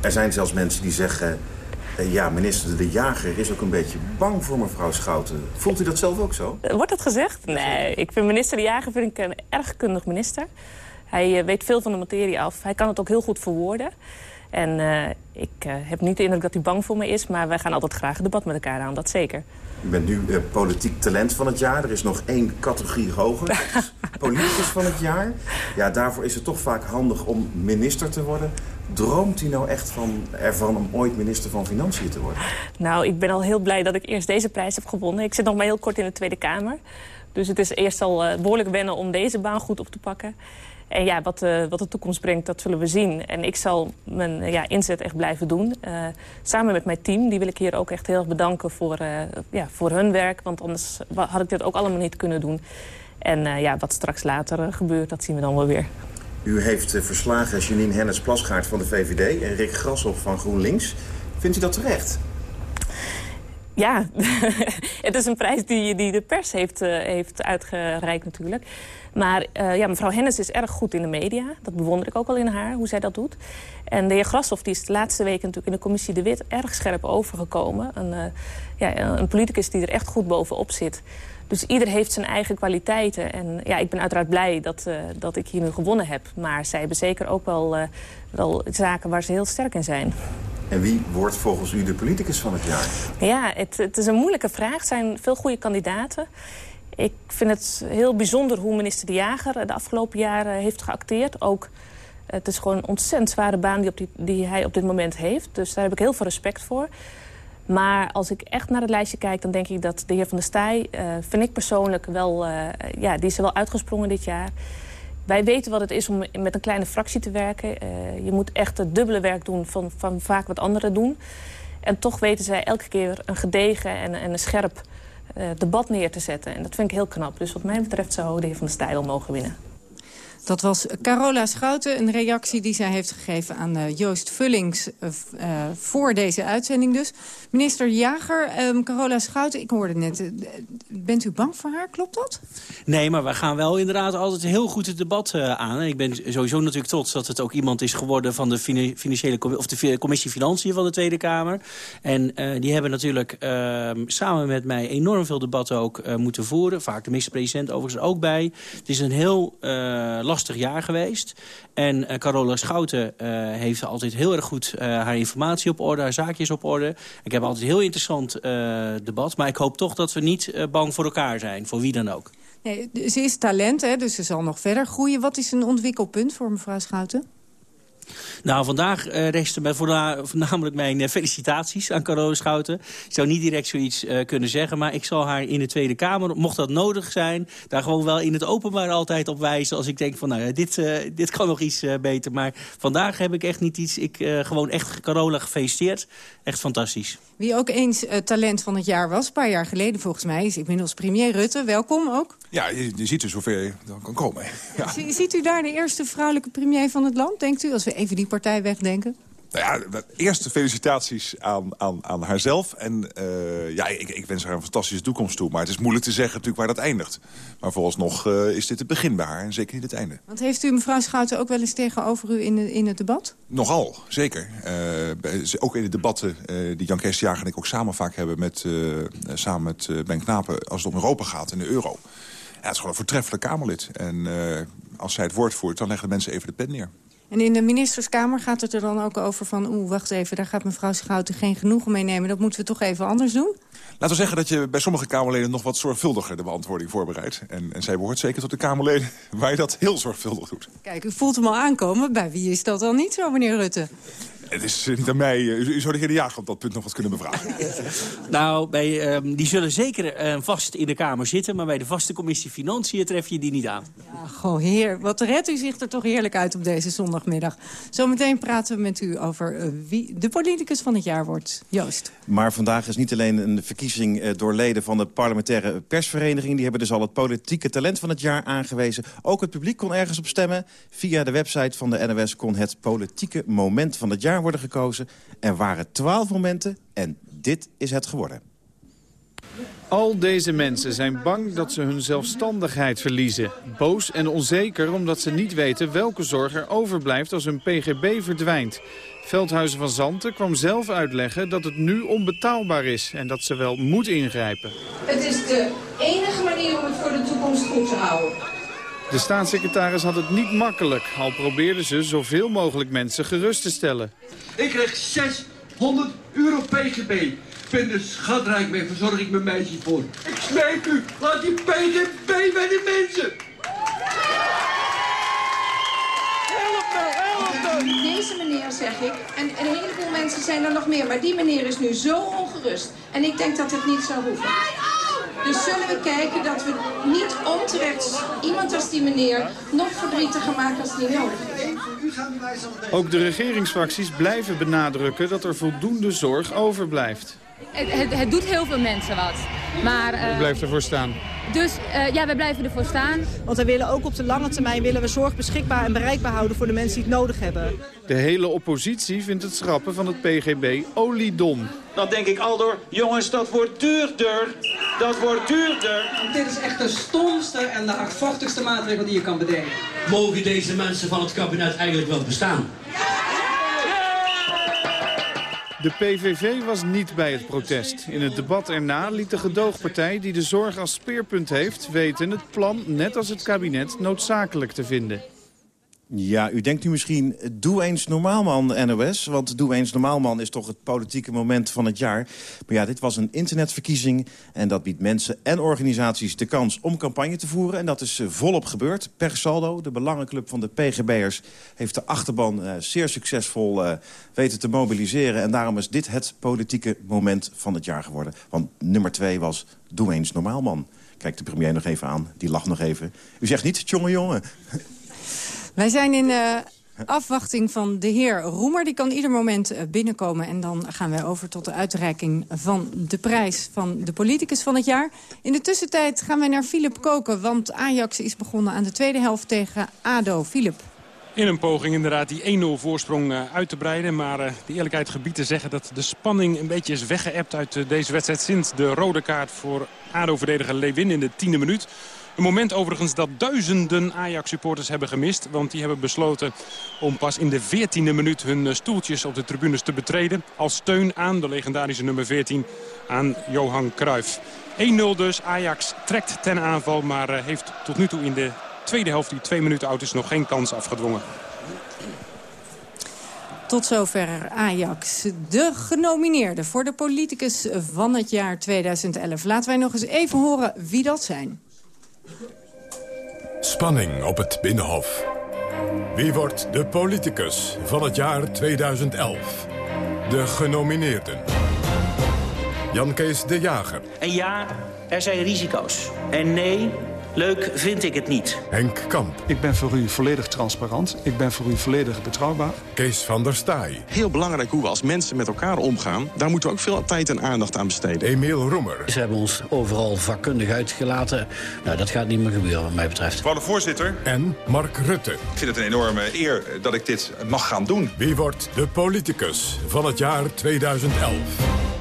Er zijn zelfs mensen die zeggen... ja, minister De Jager is ook een beetje bang voor mevrouw Schouten. Voelt u dat zelf ook zo? wordt dat gezegd? Nee, ik vind minister De Jager vind ik een erg kundig minister. Hij weet veel van de materie af. Hij kan het ook heel goed verwoorden. En uh, ik uh, heb niet de indruk dat hij bang voor me is... maar wij gaan altijd graag een debat met elkaar aan, dat zeker. U bent nu uh, politiek talent van het jaar. Er is nog één categorie hoger. Politicus van het jaar. Ja, daarvoor is het toch vaak handig om minister te worden. Droomt u nou echt van, ervan om ooit minister van Financiën te worden? Nou, ik ben al heel blij dat ik eerst deze prijs heb gewonnen. Ik zit nog maar heel kort in de Tweede Kamer. Dus het is eerst al behoorlijk wennen om deze baan goed op te pakken. En ja, wat, uh, wat de toekomst brengt, dat zullen we zien. En ik zal mijn uh, ja, inzet echt blijven doen. Uh, samen met mijn team, die wil ik hier ook echt heel erg bedanken voor, ja, voor hun werk. Want anders had ik dit ook allemaal niet kunnen doen. En ja, wat straks later gebeurt, dat zien we dan wel weer. U heeft verslagen Janine Hennis-Plasgaard van de VVD en Rick Grashoff van GroenLinks. Vindt u dat terecht? ja, het is een prijs die, die de pers heeft, heeft uitgereikt natuurlijk. Maar uh, ja, mevrouw Hennis is erg goed in de media. Dat bewonder ik ook al in haar, hoe zij dat doet. En de heer Grashoff die is de laatste weken natuurlijk in de commissie De Wit... erg scherp overgekomen. Een, uh, ja, een politicus die er echt goed bovenop zit. Dus ieder heeft zijn eigen kwaliteiten. En ja, ik ben uiteraard blij dat, uh, dat ik hier nu gewonnen heb. Maar zij hebben zeker ook wel, uh, wel zaken waar ze heel sterk in zijn. En wie wordt volgens u de politicus van het jaar? Ja, het, het is een moeilijke vraag. Er zijn veel goede kandidaten. Ik vind het heel bijzonder hoe minister De Jager de afgelopen jaren heeft geacteerd. Ook, het is gewoon een ontzettend zware baan die, op die, die hij op dit moment heeft. Dus daar heb ik heel veel respect voor. Maar als ik echt naar het lijstje kijk, dan denk ik dat de heer Van der Staaij... Uh, vind ik persoonlijk wel... Uh, ja, die is wel uitgesprongen dit jaar. Wij weten wat het is om met een kleine fractie te werken. Uh, je moet echt het dubbele werk doen van, van vaak wat anderen doen. En toch weten zij elke keer een gedegen en, en een scherp debat neer te zetten. En dat vind ik heel knap. Dus wat mij betreft zou de heer Van der Staaij wel mogen winnen. Dat was Carola Schouten, een reactie die zij heeft gegeven aan uh, Joost Vullings uh, uh, voor deze uitzending dus. Minister Jager, um, Carola Schouten, ik hoorde net, bent u bang voor haar, klopt dat? Nee, maar we gaan wel inderdaad altijd heel goed het debat aan. Ik ben sowieso natuurlijk trots dat het ook iemand is geworden van de financiële of de commissie Financiën van de Tweede Kamer. En die hebben natuurlijk ehm, samen met mij enorm veel debatten ook moeten voeren. Vaak de minister-president overigens ook bij. Het is een heel lastig jaar geweest. En uh, Carola Schouten uh, heeft altijd heel erg goed uh, haar informatie op orde, haar zaakjes op orde. Ik heb altijd een heel interessant debat. Maar ik hoop toch dat we niet bang voor elkaar zijn, voor wie dan ook. Nee, ze is talent, hè, dus ze zal nog verder groeien. Wat is een ontwikkelpunt voor mevrouw Schouten? Nou, vandaag uh, resten mij voornamelijk mijn uh, felicitaties aan Carola Schouten. Ik zou niet direct zoiets uh, kunnen zeggen, maar ik zal haar in de Tweede Kamer, mocht dat nodig zijn, daar gewoon wel in het openbaar altijd op wijzen. Als ik denk van, nou ja, dit, dit kan nog iets beter. Maar vandaag heb ik echt niet iets, ik gewoon echt Carola gefeliciteerd. Echt fantastisch. Wie ook eens talent van het jaar was, een paar jaar geleden volgens mij, is inmiddels premier Rutte. Welkom ook. Ja, je, je ziet er zover je dan kan komen. Ja. Ziet u daar de eerste vrouwelijke premier van het land, denkt u, als we even die partij wegdenken? Nou ja, eerste felicitaties aan, aan, aan haarzelf. En uh, ja, ik, ik, wens haar een fantastische toekomst toe. Maar het is moeilijk te zeggen natuurlijk waar dat eindigt. Maar vooralsnog uh, is dit het begin bij haar en zeker niet het einde. Want heeft u mevrouw Schouten ook wel eens tegenover u in, de, in het debat? Nogal, zeker. Uh, ook in de debatten die Jan Kees Jager en ik ook samen vaak hebben... Met, samen met Ben Knapen als het om Europa gaat en de euro. Ja, het is gewoon een voortreffelijk Kamerlid. En als zij het woord voert, dan leggen de mensen even de pen neer. En in de ministerskamer gaat het er dan ook over van... oeh, wacht even, daar gaat mevrouw Schouten geen genoegen mee nemen. Dat moeten we toch even anders doen? Laten we zeggen dat je bij sommige Kamerleden nog wat zorgvuldiger de beantwoording voorbereidt. En, en zij behoort zeker tot de Kamerleden waar je dat heel zorgvuldig doet. Kijk, u voelt hem al aankomen. Bij wie is dat dan niet zo, meneer Rutte? Het is niet aan mij. U, zou de heer De Jager op dat punt nog wat kunnen bevragen. nou, bij, um, die zullen zeker uh, vast in de Kamer zitten... maar bij de vaste commissie Financiën tref je die niet aan. Ja, goh, heer. Wat redt u zich er toch heerlijk uit op deze zondagmiddag. Zometeen praten we met u over uh, wie de politicus van het jaar wordt. Joost. Maar vandaag is niet alleen een verkiezing uh, door leden van de parlementaire persvereniging. Die hebben dus al het politieke talent van het jaar aangewezen. Ook het publiek kon ergens op stemmen. Via de website van de NOS kon het politieke moment van het jaar worden gekozen. Er waren twaalf momenten en dit is het geworden. Al deze mensen zijn bang dat ze hun zelfstandigheid verliezen. Boos en onzeker omdat ze niet weten welke zorg er overblijft als hun pgb verdwijnt. Veldhuizen van Zanten kwam zelf uitleggen dat het nu onbetaalbaar is en dat ze wel moet ingrijpen. Het is de enige manier om het voor de toekomst goed te houden. De staatssecretaris had het niet makkelijk, al probeerden ze zoveel mogelijk mensen gerust te stellen. Ik krijg 600 euro pgb. Ik ben er schatrijk mee, verzorg ik mijn meisje voor. Ik smeek u, laat die pgb bij de mensen. Help me, help me. Deze meneer zeg ik, en een heleboel mensen zijn er nog meer, maar die meneer is nu zo ongerust. En ik denk dat het niet zou hoeven. Dus zullen we kijken dat we niet onterecht iemand als die meneer nog verdrietiger maken als die nodig is. Ook de regeringsfracties blijven benadrukken dat er voldoende zorg overblijft. Het, het, het doet heel veel mensen wat. Maar, uh, U blijft ervoor staan. Dus uh, ja, wij blijven ervoor staan. Want we willen ook op de lange termijn willen we zorg beschikbaar en bereikbaar houden voor de mensen die het nodig hebben. De hele oppositie vindt het schrappen van het PGB oliedom. Dan denk ik Aldoor, jongens, dat wordt duurder. Dat wordt duurder. Dit is echt de stomste en de hardvochtigste maatregel die je kan bedenken. Mogen deze mensen van het kabinet eigenlijk wel bestaan? De PVV was niet bij het protest. In het debat erna liet de gedoogpartij die de zorg als speerpunt heeft... weten het plan, net als het kabinet, noodzakelijk te vinden. Ja, u denkt nu misschien, doe eens normaal man, NOS. Want doe eens normaal man is toch het politieke moment van het jaar. Maar ja, dit was een internetverkiezing. En dat biedt mensen en organisaties de kans om campagne te voeren. En dat is eh, volop gebeurd. Per saldo, de belangenclub van de PGB'ers... heeft de achterban uh, zeer succesvol uh, weten te mobiliseren. En daarom is dit het politieke moment van het jaar geworden. Want nummer twee was, doe eens normaal man. Kijk de premier nog even aan, die lacht nog even. U zegt niet, jonge jongen. Wij zijn in uh, afwachting van de heer Roemer. Die kan ieder moment uh, binnenkomen. En dan gaan wij over tot de uitreiking van de prijs van de politicus van het jaar. In de tussentijd gaan wij naar Philip Koken. Want Ajax is begonnen aan de tweede helft tegen ADO. Philip. In een poging inderdaad die 1-0 voorsprong uh, uit te breiden. Maar de eerlijkheid gebied te zeggen dat de spanning een beetje is weggeëpt uit deze wedstrijd. Sinds de rode kaart voor ADO-verdediger Lewin in de tiende minuut. Een moment overigens dat duizenden Ajax-supporters hebben gemist. Want die hebben besloten om pas in de 14e minuut hun stoeltjes op de tribunes te betreden. Als steun aan de legendarische nummer 14 aan Johan Cruijff. 1-0 dus. Ajax trekt ten aanval, maar heeft tot nu toe in de tweede helft die twee minuten oud is nog geen kans afgedwongen. Tot zover Ajax, de genomineerde voor de politicus van het jaar 2011. Laten wij nog eens even horen wie dat zijn. Spanning op het Binnenhof. Wie wordt de politicus van het jaar 2011? De genomineerden. Jan Kees de Jager. En ja, er zijn risico's. En nee, leuk vind ik het niet. Henk Kamp. Ik ben voor u volledig transparant. Ik ben voor u volledig betrouwbaar. Kees van der Staaij. Heel belangrijk hoe we als mensen met elkaar omgaan. Daar moeten we ook veel tijd en aandacht aan besteden. Emiel Roemer. Ze hebben ons overal vakkundig uitgelaten. Nou, dat gaat niet meer gebeuren wat mij betreft. Mevrouw de voorzitter. En Mark Rutte. Ik vind het een enorme eer dat ik dit mag gaan doen. Wie wordt de politicus van het jaar 2011?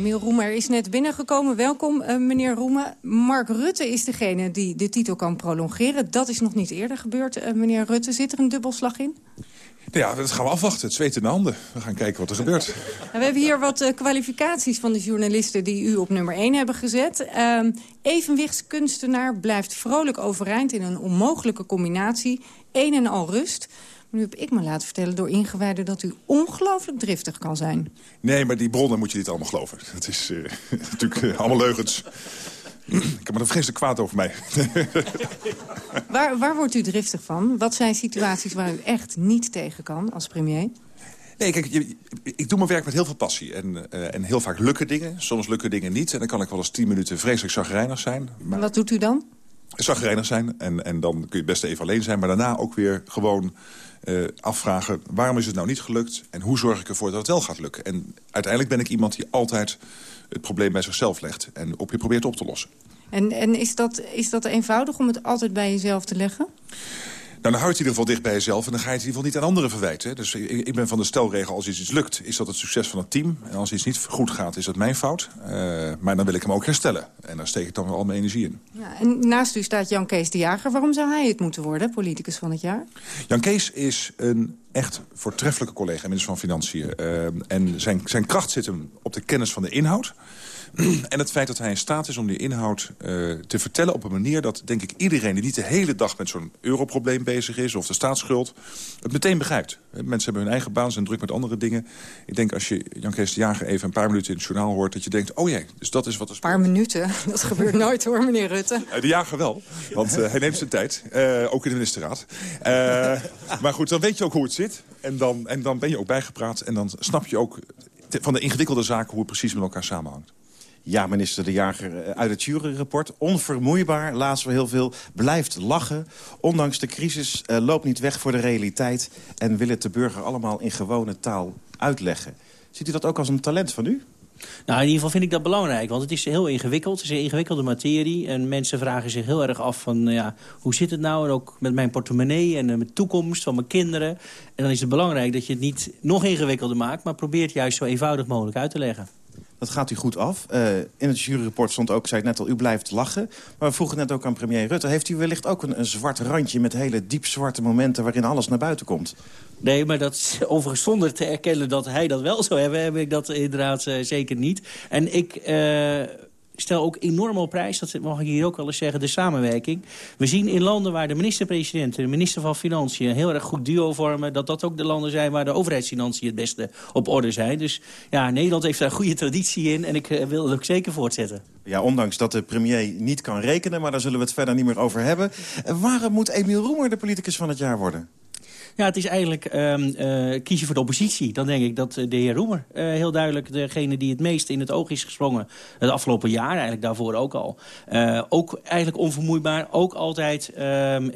Emiel Roemer is net binnengekomen. Welkom, uh, meneer Roemer. Mark Rutte is degene die de titel kan prolongeren. Dat is nog niet eerder gebeurd, uh, meneer Rutte. Zit er een dubbelslag in? Ja, dat gaan we afwachten. Het zweet in de handen. We gaan kijken wat er gebeurt. Nou, we hebben hier wat uh, kwalificaties van de journalisten die u op nummer 1 hebben gezet. Uh, evenwichtskunstenaar blijft vrolijk overeind in een onmogelijke combinatie. Een en al rust. Nu heb ik me laten vertellen door ingewijden dat u ongelooflijk driftig kan zijn. Nee, maar die bronnen moet je niet allemaal geloven. Dat is uh, natuurlijk uh, allemaal leugens. ik heb maar een vreselijk kwaad over mij. waar, waar wordt u driftig van? Wat zijn situaties waar u echt niet tegen kan als premier? Nee, kijk, je, ik doe mijn werk met heel veel passie. En, uh, en heel vaak lukken dingen. Soms lukken dingen niet. En dan kan ik wel eens tien minuten vreselijk zagrijnig zijn. Maar... En wat doet u dan? Zagrijnig zijn. En, en dan kun je best even alleen zijn. Maar daarna ook weer gewoon uh, afvragen... waarom is het nou niet gelukt en hoe zorg ik ervoor dat het wel gaat lukken? En uiteindelijk ben ik iemand die altijd het probleem bij zichzelf legt... en op je probeert op te lossen. En, en is, dat, is dat eenvoudig om het altijd bij jezelf te leggen? Nou, dan houdt je in ieder geval dicht bij jezelf... en dan ga je het in ieder geval niet aan anderen verwijten. Dus ik, ik ben van de stelregel, als iets lukt, is dat het succes van het team. En als iets niet goed gaat, is dat mijn fout. Uh, maar dan wil ik hem ook herstellen. En daar steek ik dan al mijn energie in. Ja, en naast u staat Jan Kees de Jager. Waarom zou hij het moeten worden, politicus van het jaar? Jan Kees is een echt voortreffelijke collega, minister van Financiën. Uh, en zijn, zijn kracht zit hem op de kennis van de inhoud... En het feit dat hij in staat is om die inhoud uh, te vertellen op een manier... dat, denk ik, iedereen die niet de hele dag met zo'n europrobleem bezig is... of de staatsschuld, het meteen begrijpt. Mensen hebben hun eigen baan, zijn druk met andere dingen. Ik denk als je Jan Kees de Jager even een paar minuten in het journaal hoort... dat je denkt, oh jee, dus dat is wat er. Een paar minuten? Dat gebeurt nooit hoor, meneer Rutte. Uh, de Jager wel, want uh, hij neemt zijn tijd. Uh, ook in de ministerraad. maar goed, dan weet je ook hoe het zit. En dan, en dan ben je ook bijgepraat. En dan snap je ook van de ingewikkelde zaken hoe het precies met elkaar samenhangt. Ja, minister De Jager eh, uit het juryrapport. Onvermoeibaar, laatst we heel veel. Blijft lachen. Ondanks de crisis uh, loopt niet weg voor de realiteit... en wil het de burger allemaal in gewone taal uitleggen. Ziet u dat ook als een talent van u? Nou, in ieder geval vind ik dat belangrijk, want het is heel ingewikkeld. Het is een ingewikkelde materie en mensen vragen zich heel erg af van... ja, hoe zit het nou en ook met mijn portemonnee en de toekomst van mijn kinderen. En dan is het belangrijk dat je het niet nog ingewikkelder maakt... maar probeert juist zo eenvoudig mogelijk uit te leggen. Dat gaat u goed af. Uh, in het juryrapport stond ook, zei ik net al, u blijft lachen. Maar we vroegen net ook aan premier Rutte... heeft u wellicht ook een, een zwart randje met hele diep zwarte momenten... waarin alles naar buiten komt? Nee, maar dat overigens zonder te erkennen dat hij dat wel zou hebben... heb ik dat inderdaad uh, zeker niet. En ik... Uh, stel ook enorm op prijs, dat mag ik hier ook wel eens zeggen, de samenwerking. We zien in landen waar de minister-president en de minister van Financiën... een heel erg goed duo vormen, dat dat ook de landen zijn... waar de overheidsfinanciën het beste op orde zijn. Dus ja, Nederland heeft daar een goede traditie in... en ik uh, wil het ook zeker voortzetten. Ja, ondanks dat de premier niet kan rekenen... maar daar zullen we het verder niet meer over hebben. waarom moet Emiel Roemer de politicus van het jaar worden? Ja, het is eigenlijk um, uh, kies je voor de oppositie. Dan denk ik dat de heer Roemer uh, heel duidelijk degene die het meest in het oog is gesprongen. Het afgelopen jaar, eigenlijk daarvoor ook al. Ook eigenlijk onvermoeibaar. Ook altijd um,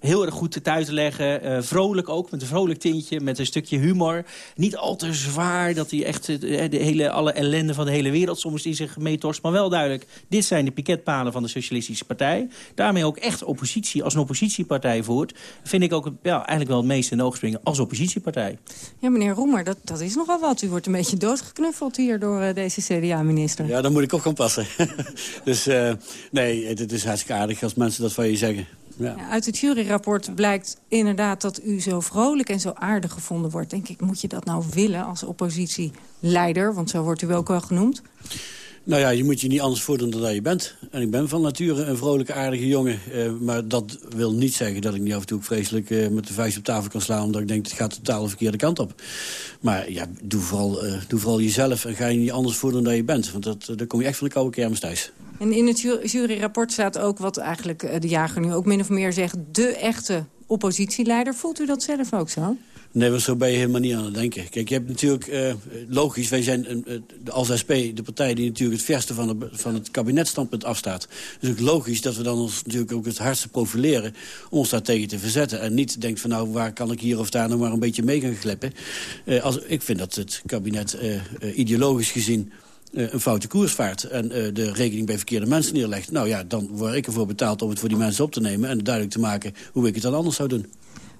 heel erg goed te te leggen. vrolijk ook, met een vrolijk tintje, met een stukje humor. Niet al te zwaar dat hij echt de hele, alle ellende van de hele wereld soms in zich meetorst. Maar wel duidelijk, dit zijn de piketpalen van de Socialistische Partij. Daarmee ook echt oppositie als een oppositiepartij voert. Vind ik ook ja, eigenlijk wel het meest in de oog springen als oppositiepartij. Ja, meneer Roemer, dat, dat is nogal wat. U wordt een beetje doodgeknuffeld hier door uh, deze CDA-minister. Ja, dan moet ik ook gaan passen. dus uh, nee, het is hartstikke aardig als mensen dat van je zeggen. Ja. Ja, uit het juryrapport blijkt inderdaad dat u zo vrolijk en zo aardig gevonden wordt. Denk ik, moet je dat nou willen als oppositieleider? Want zo wordt u ook wel genoemd. Nou ja, je moet je niet anders voordoen dan dat je bent. En ik ben van nature een vrolijke, aardige jongen. Uh, maar dat wil niet zeggen dat ik niet af en toe vreselijk uh, met de vuist op tafel kan slaan... omdat ik denk, het gaat totaal de verkeerde kant op. Maar ja, doe vooral, uh, doe vooral jezelf en ga je niet anders voordoen dan je bent. Want dat, dan kom je echt van de koude kermis thuis. En in het juryrapport staat ook wat eigenlijk de jager nu ook min of meer zegt... de echte oppositieleider. Voelt u dat zelf ook zo? Nee, zo ben je helemaal niet aan het denken. Kijk, je hebt natuurlijk, uh, logisch, wij zijn uh, als SP de partij die natuurlijk het verste van, de, van het kabinetstandpunt afstaat. Dus ook logisch dat we dan ons natuurlijk ook het hardste profileren om ons daar tegen te verzetten. En niet denkt van nou, waar kan ik hier of daar nog maar een beetje mee gaan glippen. Uh, als, ik vind dat het kabinet ideologisch gezien een foute koers vaart en de rekening bij verkeerde mensen neerlegt... nou ja, dan word ik ervoor betaald om het voor die mensen op te nemen... en duidelijk te maken hoe ik het dan anders zou doen.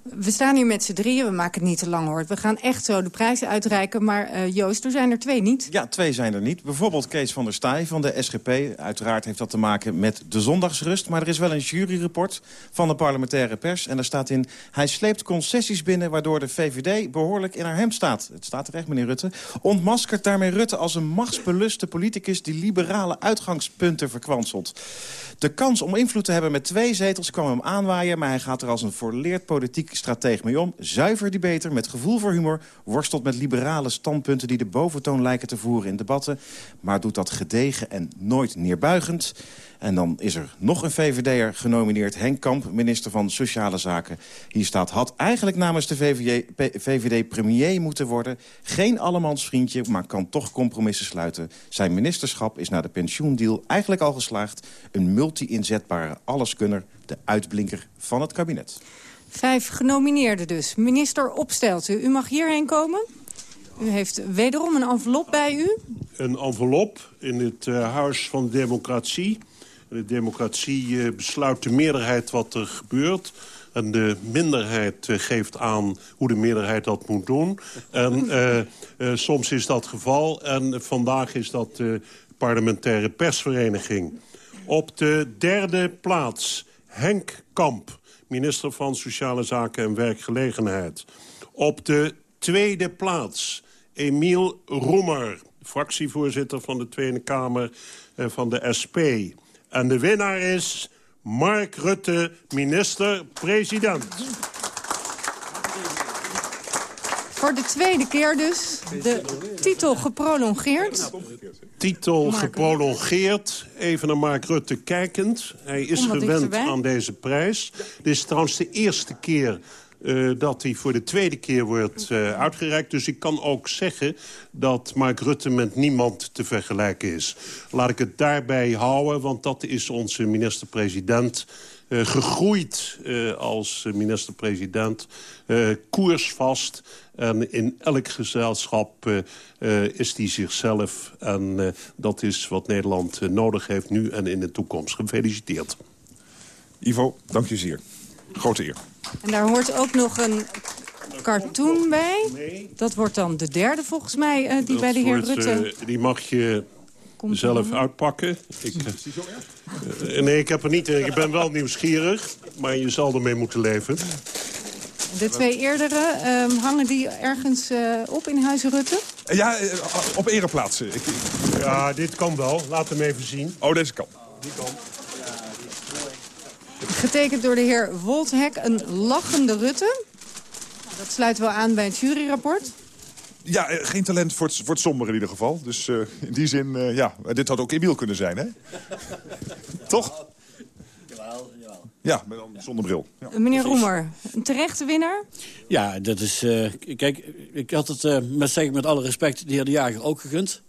We staan hier met z'n drieën, we maken het niet te lang hoor. We gaan echt zo de prijzen uitreiken, maar uh, Joost, er zijn er twee niet. Ja, twee zijn er niet. Bijvoorbeeld Kees van der Staaij van de SGP. Uiteraard heeft dat te maken met de zondagsrust. Maar er is wel een juryrapport van de parlementaire pers. En daar staat in, hij sleept concessies binnen... waardoor de VVD behoorlijk in haar hem staat. Het staat er echt, meneer Rutte. Ontmaskert daarmee Rutte als een machtsbeluste politicus... die liberale uitgangspunten verkwanselt. De kans om invloed te hebben met twee zetels kwam hem aanwaaien... maar hij gaat er als een voorleerd politiek strateeg mee om. Zuiver die beter, met gevoel voor humor... worstelt met liberale standpunten die de boventoon lijken te voeren in debatten... maar doet dat gedegen en nooit neerbuigend... En dan is er nog een VVD'er genomineerd. Henk Kamp, minister van Sociale Zaken. Hier staat, had eigenlijk namens de VVD premier moeten worden. Geen allemansvriendje, maar kan toch compromissen sluiten. Zijn ministerschap is na de pensioendeal eigenlijk al geslaagd. Een multi-inzetbare alleskunner, de uitblinker van het kabinet. Vijf genomineerden dus. Minister Opstelt, u mag hierheen komen. U heeft wederom een envelop bij u. Een envelop in het uh, Huis van Democratie. De democratie uh, besluit de meerderheid wat er gebeurt. En de minderheid uh, geeft aan hoe de meerderheid dat moet doen. En soms is dat geval. En vandaag is dat de parlementaire persvereniging. Op de derde plaats Henk Kamp minister van Sociale Zaken en Werkgelegenheid. Op de tweede plaats Emiel Roemer, fractievoorzitter van de Tweede Kamer van de SP. En de winnaar is Mark Rutte, minister-president. Voor de tweede keer dus. De titel geprolongeerd. Titel geprolongeerd. Even naar Mark Rutte kijkend. Hij is gewend aan deze prijs. Dit is trouwens de eerste keer uh, dat hij voor de tweede keer wordt uh, uitgereikt. Dus ik kan ook zeggen dat Mark Rutte met niemand te vergelijken is. Laat ik het daarbij houden, want dat is onze minister-president... Uh, gegroeid als minister-president, koersvast... En in elk gezelschap is hij zichzelf. En dat is wat Nederland nodig heeft nu en in de toekomst. Gefeliciteerd. Ivo, dank je zeer. Grote eer. En daar hoort ook nog een cartoon bij. Dat wordt dan de derde volgens mij uh, die dat bij de heer wordt, Rutte... Uh, die mag je Komt zelf uitpakken. Ik, is die zo erg? Uh, nee, ik heb er niet in. Ik ben wel nieuwsgierig, maar je zal ermee moeten leven. De twee eerdere, um, hangen die ergens op in Huizen Rutte? Ja, op ereplaatsen. Ik, ja, dit kan wel. Laat hem even zien. Oh, deze kan. Die kan. Getekend door de heer Wolthek, een lachende Rutte. Dat sluit wel aan bij het juryrapport. Ja, geen talent voor het, voor het somber in ieder geval. Dus uh, in die zin, uh, ja, dit had ook Emiel kunnen zijn, hè? Toch? Jawel, jawel. Ja, maar dan zonder bril. Ja. Meneer Roemer, een terechte winnaar? Ja, dat is... Uh, kijk, ik had het met, zeg ik met alle respect de heer De Jager ook gegund.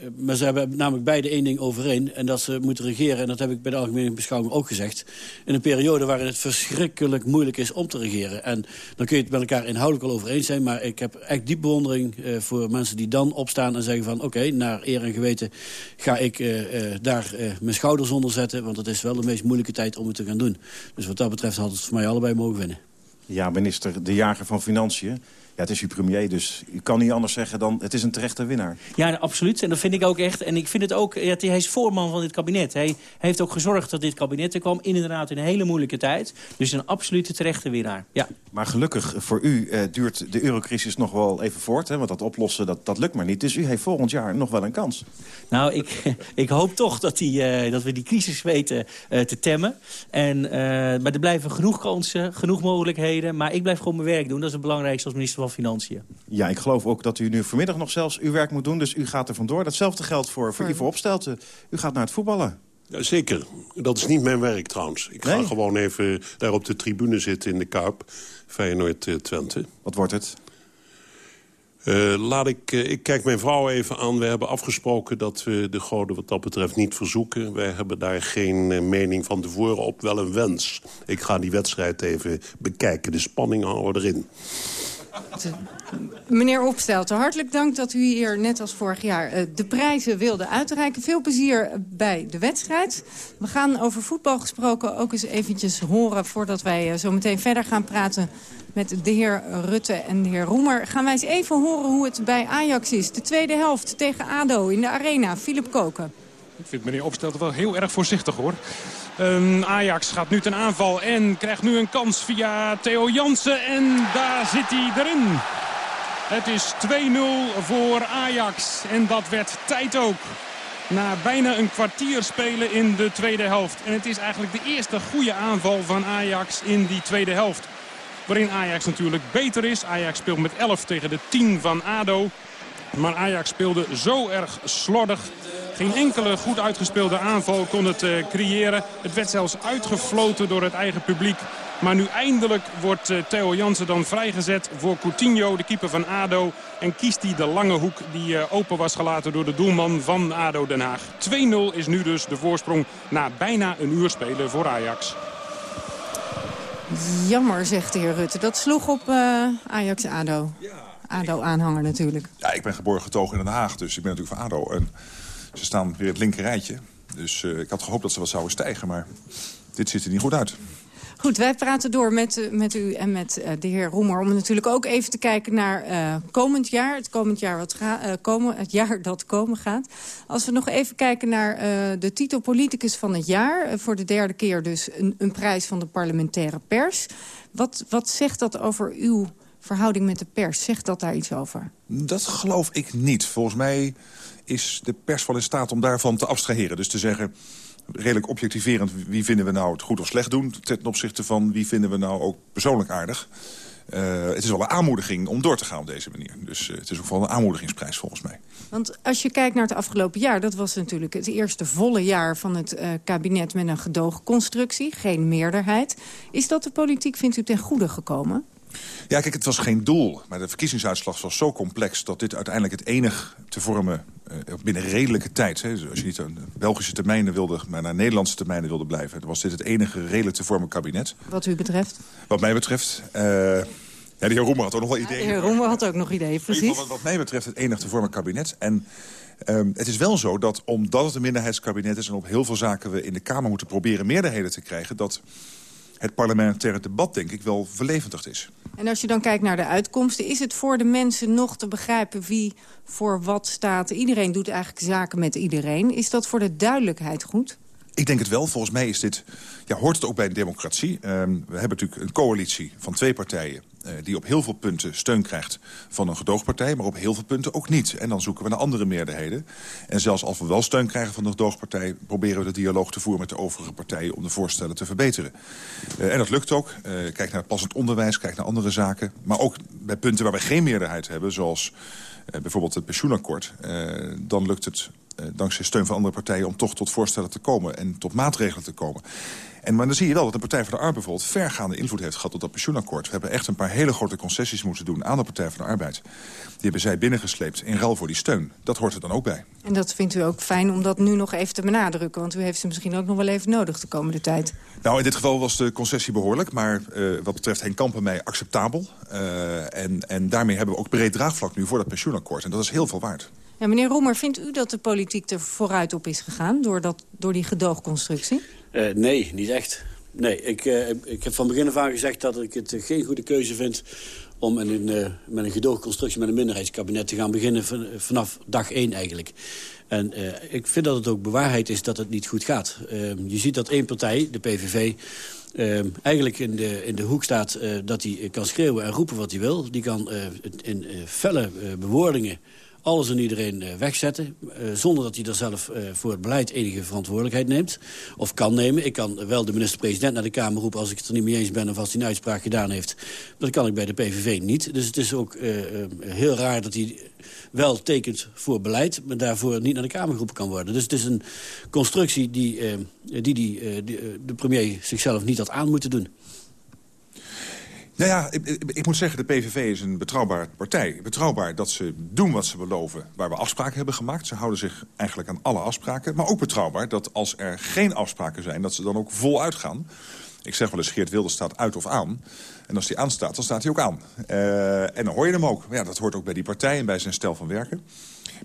Ehm, maar ze hebben namelijk beide één ding overeen. En dat ze moeten regeren, en dat heb ik bij de algemene beschouwing ook gezegd... in een periode waarin het verschrikkelijk moeilijk is om te regeren. En dan kun je het met elkaar inhoudelijk wel over eens zijn... maar ik heb echt diep bewondering uh, voor mensen die dan opstaan en zeggen van... oké, naar eer en geweten ga ik uh, daar mijn schouders onder zetten... want het is wel de meest moeilijke tijd om het te gaan doen. Dus wat dat betreft had het voor mij allebei mogen winnen. Ja, minister, de jager van Financiën... Ja, het is uw premier, dus u kan niet anders zeggen dan... het is een terechte winnaar. Ja, absoluut. En dat vind ik ook echt. En ik vind het ook... Ja, hij is voorman van dit kabinet. Hij heeft ook gezorgd dat dit kabinet er kwam. Inderdaad in een hele moeilijke tijd. Dus een absolute terechte winnaar. Ja. Maar gelukkig voor u eh, duurt de eurocrisis nog wel even voort. Hè, want dat oplossen, dat, dat lukt maar niet. Dus u heeft volgend jaar nog wel een kans. Nou, ik, ik hoop toch dat, die, uh, dat we die crisis weten uh, te temmen. En, maar er blijven genoeg kansen, genoeg mogelijkheden. Maar ik blijf gewoon mijn werk doen. Dat is het belangrijkste als minister van Financiën. Ja, ik geloof ook dat u nu vanmiddag nog zelfs uw werk moet doen. Dus u gaat er vandoor. Datzelfde geldt voor, voor Ivo Opstelten. U gaat naar het voetballen. Ja, zeker. Dat is niet mijn werk trouwens. Ik ga gewoon even daar op de tribune zitten in de Kuip. Feyenoord-Twente. Wat wordt het? Eh, laat ik, eh, ik kijk mijn vrouw even aan. We hebben afgesproken dat we de goden wat dat betreft niet verzoeken. Wij hebben daar geen eh, mening van tevoren op, wel een wens. Ik ga die wedstrijd even bekijken. De spanning houden we erin. Meneer Opstelten, hartelijk dank dat u hier net als vorig jaar eh, de prijzen wilde uitreiken. Veel plezier bij de wedstrijd. We gaan over voetbal gesproken ook eens eventjes horen... voordat wij eh, zo meteen verder gaan praten met de heer Rutte en de heer Roemer. Gaan wij eens even horen hoe het bij Ajax is. De tweede helft tegen ADO in de arena. Philip Koken. Ik vind meneer Opstelten wel heel erg voorzichtig hoor. Um, Ajax gaat nu ten aanval en krijgt nu een kans via Theo Jansen. En daar zit hij erin. Het is 2-0 voor Ajax. En dat werd tijd ook. Na bijna een kwartier spelen in de tweede helft. En het is eigenlijk de eerste goede aanval van Ajax in die tweede helft. Waarin Ajax natuurlijk beter is. Ajax speelt met 11 tegen de 10 van ADO. Maar Ajax speelde zo erg slordig. Geen enkele goed uitgespeelde aanval kon het uh, creëren. Het werd zelfs uitgefloten door het eigen publiek. Maar nu eindelijk wordt uh, Theo Jansen dan vrijgezet voor Coutinho, de keeper van ADO. En kiest hij de lange hoek die uh, open was gelaten door de doelman van ADO Den Haag. 2-0 is nu dus de voorsprong na bijna een uur spelen voor Ajax. Jammer, zegt de heer Rutte. Dat sloeg op uh, Ajax-ADO. ADO-aanhanger natuurlijk. Ja, ik ben geboren getogen in Den Haag, dus ik ben natuurlijk van ADO. En ze staan weer het linker rijtje. Dus uh, ik had gehoopt dat ze wat zouden stijgen, maar dit ziet er niet goed uit. Goed, wij praten door met, met u en met uh, de heer Roemer... om natuurlijk ook even te kijken naar uh, komend jaar. Het komend jaar wat ga, uh, komen, het jaar dat komen gaat. Als we nog even kijken naar de titel politicus van het jaar... voor de derde keer dus een, een prijs van de parlementaire pers. Wat, wat zegt dat over uw verhouding met de pers? Zegt dat daar iets over? Dat geloof ik niet. Volgens mij is de pers wel in staat om daarvan te abstraheren. Dus te zeggen, redelijk objectiverend... wie vinden we nou het goed of slecht doen... ten opzichte van wie vinden we nou ook persoonlijk aardig. Uh, het is wel een aanmoediging om door te gaan op deze manier. Dus uh, het is ook wel een aanmoedigingsprijs volgens mij. Want als je kijkt naar het afgelopen jaar... dat was natuurlijk het eerste volle jaar van het uh, kabinet met een gedoogconstructie. Geen meerderheid. Is dat de politiek, vindt u, ten goede gekomen? Ja, kijk, het was geen doel. Maar de verkiezingsuitslag was zo complex... dat dit uiteindelijk het enig te vormen uh, binnen redelijke tijd... Hè, dus als je niet aan Belgische termijnen wilde, maar naar Nederlandse termijnen wilde blijven... dan was dit het enige redelijk te vormen kabinet. Wat u betreft? Wat mij betreft... Uh, ja, de heer Roemer had ook nog wel ideeën. Ja, de heer Roemer had ook nog ideeën, precies. Wat, wat mij betreft het enige te vormen kabinet. En um, het is wel zo dat omdat het een minderheidskabinet is... en op heel veel zaken we in de Kamer moeten proberen meerderheden te krijgen... dat het parlementaire debat, denk ik, wel verlevendigd is. En als je dan kijkt naar de uitkomsten... is het voor de mensen nog te begrijpen wie voor wat staat? Iedereen doet eigenlijk zaken met iedereen. Is dat voor de duidelijkheid goed? Ik denk het wel. Volgens mij is dit, ja, hoort het ook bij een democratie. Uh, we hebben natuurlijk een coalitie van twee partijen... Uh, die op heel veel punten steun krijgt van een gedoogpartij... maar op heel veel punten ook niet. En dan zoeken we naar andere meerderheden. En zelfs als we wel steun krijgen van de gedoogpartij... proberen we de dialoog te voeren met de overige partijen... om de voorstellen te verbeteren. Uh, en dat lukt ook. Uh, kijk naar het passend onderwijs, kijk naar andere zaken. Maar ook bij punten waar we geen meerderheid hebben... zoals bijvoorbeeld het pensioenakkoord... dan lukt het dankzij steun van andere partijen... om toch tot voorstellen te komen en tot maatregelen te komen. En, maar dan zie je wel dat de Partij van de Arbeid bijvoorbeeld... vergaande invloed heeft gehad op dat pensioenakkoord. We hebben echt een paar hele grote concessies moeten doen aan de Partij van de Arbeid. Die hebben zij binnengesleept in ruil voor die steun. Dat hoort er dan ook bij. En dat vindt u ook fijn om dat nu nog even te benadrukken? Want u heeft ze misschien ook nog wel even nodig de komende tijd. Nou, in dit geval was de concessie behoorlijk. Maar uh, wat betreft Henk Kampen mij acceptabel. Uh, en, en daarmee hebben we ook breed draagvlak nu voor dat pensioenakkoord. En dat is heel veel waard. Ja, meneer Roemer, vindt u dat de politiek er vooruit op is gegaan... door, dat, door die gedoogconstructie? Uh, nee, niet echt. Nee, ik, uh, ik heb van begin af aan gezegd dat ik het geen goede keuze vind... om in een, uh, met een gedoogconstructie met een minderheidskabinet te gaan beginnen... Van, vanaf dag één eigenlijk. En ik vind dat het ook bewaarheid is dat het niet goed gaat. je ziet dat één partij, de PVV... Uh, eigenlijk in de, in de hoek staat dat hij kan schreeuwen en roepen wat hij wil. Die kan in felle bewoordingen alles en iedereen uh, wegzetten... Uh, zonder dat hij er zelf uh, voor het beleid enige verantwoordelijkheid neemt. Of kan nemen. Ik kan wel de minister-president naar de Kamer roepen... als ik het er niet mee eens ben of als hij een uitspraak gedaan heeft. Dat kan ik bij de PVV niet. Dus het is ook heel raar dat hij wel tekent voor beleid... maar daarvoor niet naar de Kamer geroepen kan worden. Dus het is een constructie die, die, die, die de premier zichzelf niet had aan moeten doen. Nou ja, ik, moet zeggen, de PVV is een betrouwbare partij. Betrouwbaar dat ze doen wat ze beloven, waar we afspraken hebben gemaakt. Ze houden zich eigenlijk aan alle afspraken. Maar ook betrouwbaar dat als er geen afspraken zijn, dat ze dan ook voluit gaan. Ik zeg wel eens, Geert Wilders staat uit of aan. En als hij aanstaat, dan staat hij ook aan. Uh, en dan hoor je hem ook. Ja, dat hoort ook bij die partij en bij zijn stijl van werken.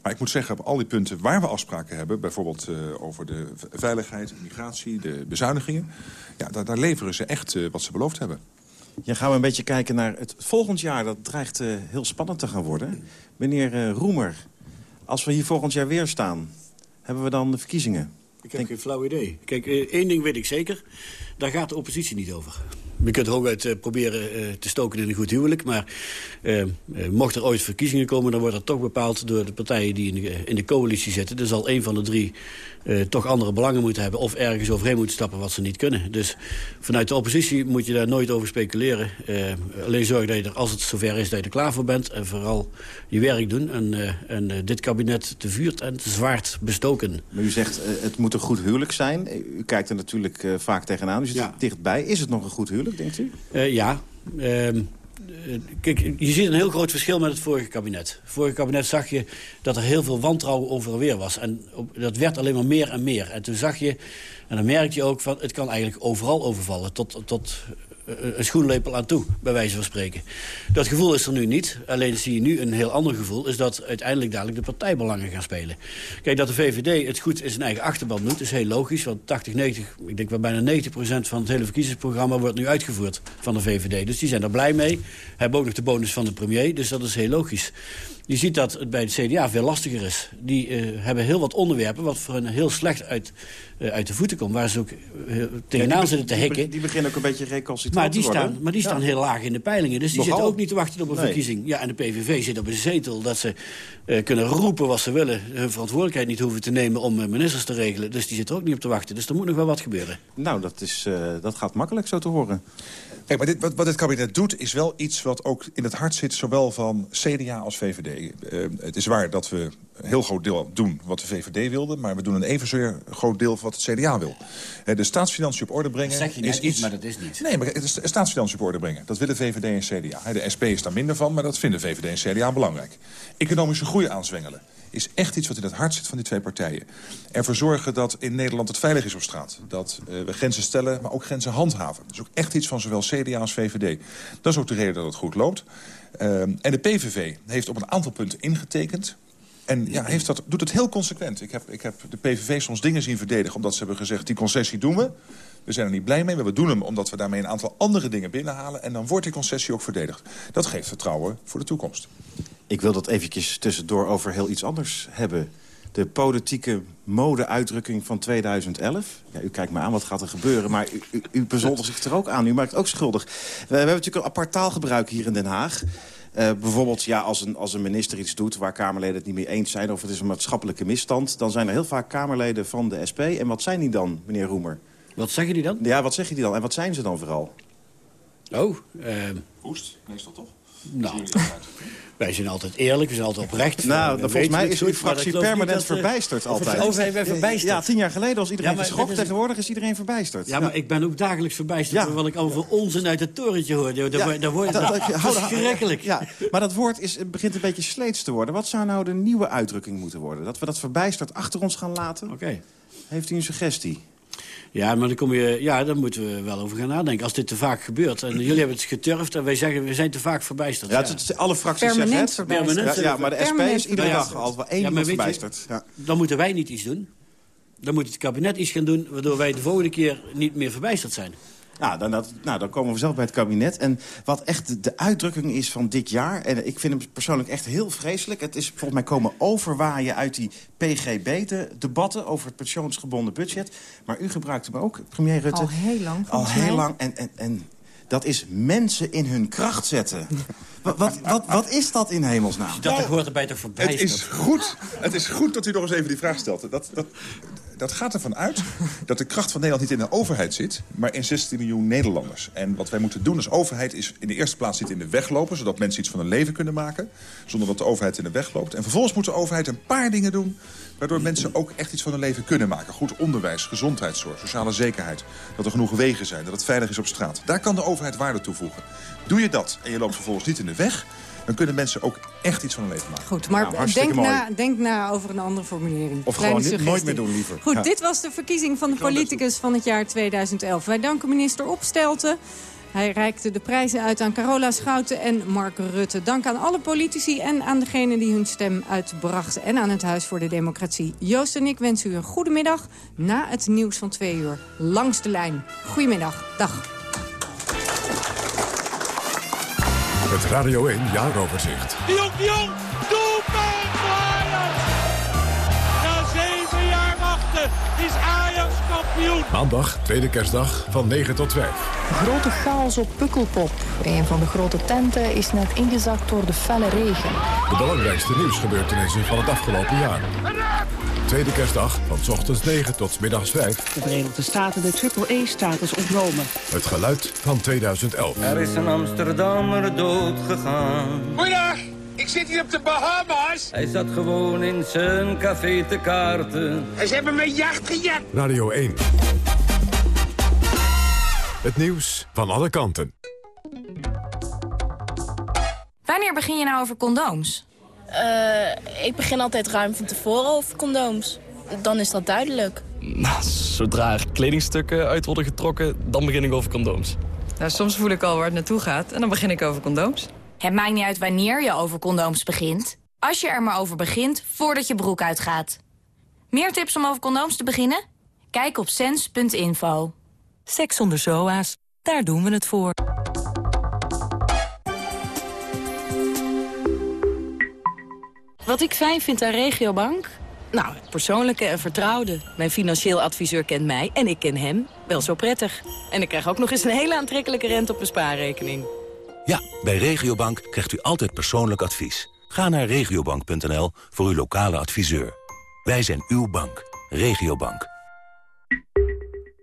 Maar ik moet zeggen, op al die punten waar we afspraken hebben... bijvoorbeeld uh, over de veiligheid, migratie, de bezuinigingen... Ja, daar, leveren ze echt uh, wat ze beloofd hebben. Ja, gaan we een beetje kijken naar het volgend jaar. Dat dreigt uh, heel spannend te gaan worden. Meneer uh, Roemer, als we hier volgend jaar weer staan... hebben we dan de verkiezingen? Ik heb Denk... geen flauw idee. Kijk, uh, één ding weet ik zeker. Daar gaat de oppositie niet over. Je kunt hooguit uh, proberen te stoken in een goed huwelijk. Maar mocht er ooit verkiezingen komen... dan wordt dat toch bepaald door de partijen die in de, in de coalitie zitten. Er zal een van de drie toch andere belangen moeten hebben... of ergens overheen moeten stappen wat ze niet kunnen. Dus vanuit de oppositie moet je daar nooit over speculeren. alleen zorg dat je er, als het zover is, dat je er klaar voor bent. En vooral je werk doen. En, en dit kabinet te vuurt en te zwaard bestoken. Maar u zegt, het moet een goed huwelijk zijn. U kijkt er natuurlijk vaak tegenaan. U zit ja. dichtbij. Is het nog een goed huwelijk? denkt u? Ja. Uh, kijk, je ziet een heel groot verschil met het vorige kabinet. Vorige kabinet zag je dat er heel veel wantrouwen over weer was. En dat werd alleen maar meer en meer. En toen zag je, en dan merkte je ook... van het kan eigenlijk overal overvallen. Tot, tot een schoenlepel aan toe, bij wijze van spreken. Dat gevoel is er nu niet. Alleen zie je nu een heel ander gevoel... is dat uiteindelijk dadelijk de partijbelangen gaan spelen. Kijk, dat de VVD het goed in zijn eigen achterban doet... is heel logisch, want 80, 90, ik denk wel bijna 90% van het hele verkiezingsprogramma... wordt nu uitgevoerd van de VVD. Dus die zijn er blij mee. Hebben ook nog de bonus van de premier, dus dat is heel logisch. Je ziet dat het bij het CDA veel lastiger is. Die uh, hebben heel wat onderwerpen wat voor hen heel slecht uit, uit de voeten komt. Waar ze ook uh, tegenaan ja, zitten te hikken. Die beginnen ook een beetje recalcitrant maar die, worden. staan, maar die Ja. staan heel laag in de peilingen. Dus die Nogal. zitten ook niet te wachten op een Nee. verkiezing. Ja, en de PVV zit op een zetel dat ze eh, kunnen roepen wat ze willen. Hun verantwoordelijkheid niet hoeven te nemen om eh, ministers te regelen. Dus die zitten er ook niet op te wachten. Dus er moet nog wel wat gebeuren. Nou, dat, is, eh, dat gaat makkelijk zo te horen. Kijk, maar dit, wat, wat dit kabinet doet is wel iets wat ook in het hart zit... zowel van CDA als VVD. Eh, het is waar dat we een heel groot deel doen wat de VVD wilde... maar we doen een evenzeer groot deel van wat het CDA wil. De staatsfinanciën op orde brengen Dat zeg je net is iets... maar dat is niet. Nee, maar de staatsfinanciën op orde brengen. Dat willen VVD en CDA. De SP is daar minder van, maar dat vinden VVD en CDA belangrijk. Economische groei aanzwengelen is echt iets wat in het hart zit van die twee partijen. Ervoor zorgen dat in Nederland het veilig is op straat. Dat eh, we grenzen stellen, maar ook grenzen handhaven. Dat is ook echt iets van zowel CDA als VVD. Dat is ook de reden dat het goed loopt. Ehm, en de PVV heeft op een aantal punten ingetekend. En ja, heeft dat, doet het heel consequent. Ik heb, ik heb de PVV soms dingen zien verdedigen... omdat ze hebben gezegd, die concessie doen we. We zijn er niet blij mee, maar we doen hem omdat we daarmee een aantal andere dingen binnenhalen. En dan wordt die concessie ook verdedigd. Dat geeft vertrouwen voor de toekomst. Ik wil dat eventjes tussendoor over heel iets anders hebben. De politieke mode-uitdrukking van 2011. Ja, u kijkt me aan, wat gaat er gebeuren? Maar u, u, zich er ook aan. U maakt ook schuldig. We, hebben natuurlijk een apart taalgebruik hier in Den Haag. Eh, bijvoorbeeld ja, als, een, als een minister iets doet waar Kamerleden het niet mee eens zijn... of het is een maatschappelijke misstand... dan zijn er heel vaak Kamerleden van de SP. En wat zijn die dan, meneer Roemer? Wat zeggen die dan? Ja, wat zeggen die dan? En wat zijn ze dan vooral? Oh, eh, Oest, meestal toch? Nou, wij zijn altijd eerlijk, we zijn altijd oprecht. Nou, We volgens mij is uw fractie permanent dat, eh, verbijsterd of het altijd. verbijsterd. Ja, tien jaar geleden was iedereen Ja, maar geschokt. dat is- Tegenwoordig is iedereen verbijsterd. Ja, maar ik ben ook dagelijks verbijsterd Ja. wat ik over onzin uit het torentje hoor. Daar, daar, daar wordt dat- dat- verschrikkelijk. Ja, maar dat woord is, begint een beetje sleets te worden. Wat zou nou de nieuwe uitdrukking moeten worden? Dat we dat verbijsterd achter ons gaan laten? Oké. Heeft u een suggestie? Ja, maar dan kom je, ja, daar moeten we wel over gaan nadenken. Als dit te vaak gebeurt. En jullie hebben het geturfd en wij zeggen, we zijn te vaak verbijsterd. Ja, het, het- alle fracties Permanent zeggen het. verbijsterd. Ja, ja, maar de SP Permanent is iedere dag al wel één Ja, je, verbijsterd. Ja. Dan moeten wij niet iets doen. Dan moet het kabinet iets gaan doen... waardoor wij de volgende keer niet meer verbijsterd zijn. Nou dan, dat, nou, dan komen we zelf bij het kabinet. En wat echt de, uitdrukking is van dit jaar... en ik vind hem persoonlijk echt heel vreselijk... het is volgens mij komen overwaaien uit die PGB-debatten... over het pensioensgebonden budget. Maar u gebruikt hem ook, premier Rutte. Al heel lang, Al heel mij. lang. En, en, en dat is mensen in hun kracht zetten. wat, wat, wat, wat is dat in hemelsnaam? Dat hoort erbij toch Het is, goed, het is goed dat u nog eens even die vraag stelt. Dat, dat, dat gaat ervan uit dat de kracht van Nederland niet in de overheid zit... maar in 16 miljoen Nederlanders. En wat wij moeten doen als overheid is in de eerste plaats niet in de weg lopen... zodat mensen iets van hun leven kunnen maken, zonder dat de overheid in de weg loopt. En vervolgens moet de overheid een paar dingen doen... waardoor mensen ook echt iets van hun leven kunnen maken. Goed onderwijs, gezondheidszorg, sociale zekerheid. Dat er genoeg wegen zijn, dat het veilig is op straat. Daar kan de overheid waarde toevoegen. Doe je dat en je loopt vervolgens niet in de weg... dan kunnen mensen ook echt iets van hun leven maken. Goed, maar Nou, denk, mooi. na, denk na over een andere formulering. Of Kleine gewoon suggestie. nooit meer doen, liever. Goed, Ja. dit was de verkiezing van de politicus van het jaar 2011. Wij danken minister Opstelten. Hij reikte de prijzen uit aan Carola Schouten en Mark Rutte. Dank aan alle politici en aan degenen die hun stem uitbrachten. En aan het Huis voor de Democratie. Joost en ik wensen u een goede middag. Na het nieuws van twee uur. Langs de lijn. Goedemiddag. Dag. Het Radio 1 jaaroverzicht. De Jong, de Jong, doelpunt voor Ajax! Na zeven jaar wachten is Ajax kampioen. Maandag, tweede kerstdag, van 9 tot 5. Grote chaos op Pukkelpop. Een van de grote tenten is net ingezakt door de felle regen. De belangrijkste nieuwsgebeurtenissen van het afgelopen jaar. Tweede kerstdag, van 's ochtends 9 tot 's middags 5. De Verenigde Staten de triple-E-status ontnomen. Het geluid van 2011. Er is een Amsterdammer dood gegaan. Goeiedag, ik zit hier op de Bahama's. Hij zat gewoon in zijn café te kaarten. En ze hebben mijn jacht gejat. Radio 1. Het nieuws van alle kanten. Wanneer begin je nou over condooms? Eh, ik begin altijd ruim van tevoren over condooms. Dan is dat duidelijk. Nou, zodra er kledingstukken uit worden getrokken, dan begin ik over condooms. Nou, soms voel ik al waar het naartoe gaat en dan begin ik over condooms. Het maakt niet uit wanneer je over condooms begint. Als je er maar over begint, voordat je broek uitgaat. Meer tips om over condooms te beginnen? Kijk op sens.info. Seks zonder zoa's, daar doen we het voor. Wat ik fijn vind aan Regiobank? Nou, persoonlijke en vertrouwde. Mijn financieel adviseur kent mij en ik ken hem wel zo prettig. En ik krijg ook nog eens een hele aantrekkelijke rente op mijn spaarrekening. Ja, bij Regiobank krijgt u altijd persoonlijk advies. Ga naar regiobank.nl voor uw lokale adviseur. Wij zijn uw bank. Regiobank.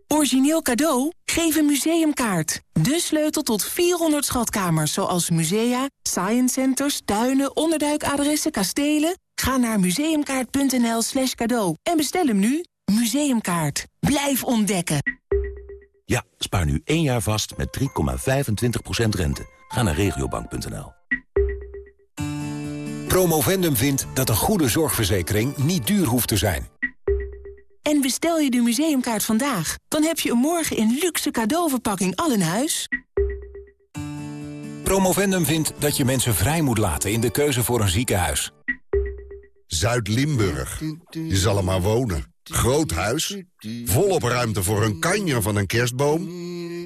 Origineel cadeau? Geef een museumkaart. De sleutel tot 400 schatkamers, zoals musea, science centers, tuinen, onderduikadressen, kastelen. Ga naar museumkaart.nl slash cadeau en bestel hem nu. Museumkaart. Blijf ontdekken. Ja, spaar nu één jaar vast met 3,25% rente. Ga naar regiobank.nl. Promovendum vindt dat een goede zorgverzekering niet duur hoeft te zijn. En bestel je de museumkaart vandaag, dan heb je hem morgen in luxe cadeauverpakking al in huis. Promovendum vindt dat je mensen vrij moet laten in de keuze voor een ziekenhuis. Zuid-Limburg. Je zal er maar wonen. Groot huis, volop ruimte voor een kanjer van een kerstboom...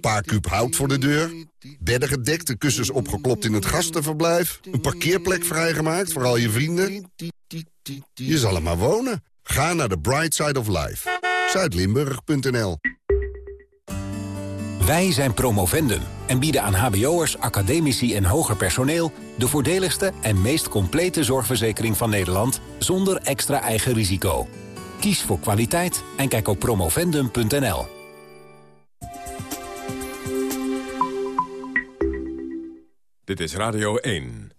paar kuub hout voor de deur, bedden gedekt, de kussens opgeklopt in het gastenverblijf... een parkeerplek vrijgemaakt voor al je vrienden. Je zal er maar wonen. Ga naar de Bright Side of Life. Zuidlimburg.nl Wij zijn Promovendum en bieden aan hbo'ers, academici en hoger personeel... de voordeligste en meest complete zorgverzekering van Nederland... zonder extra eigen risico. Kies voor kwaliteit en kijk op promovendum.nl. Dit is Radio 1.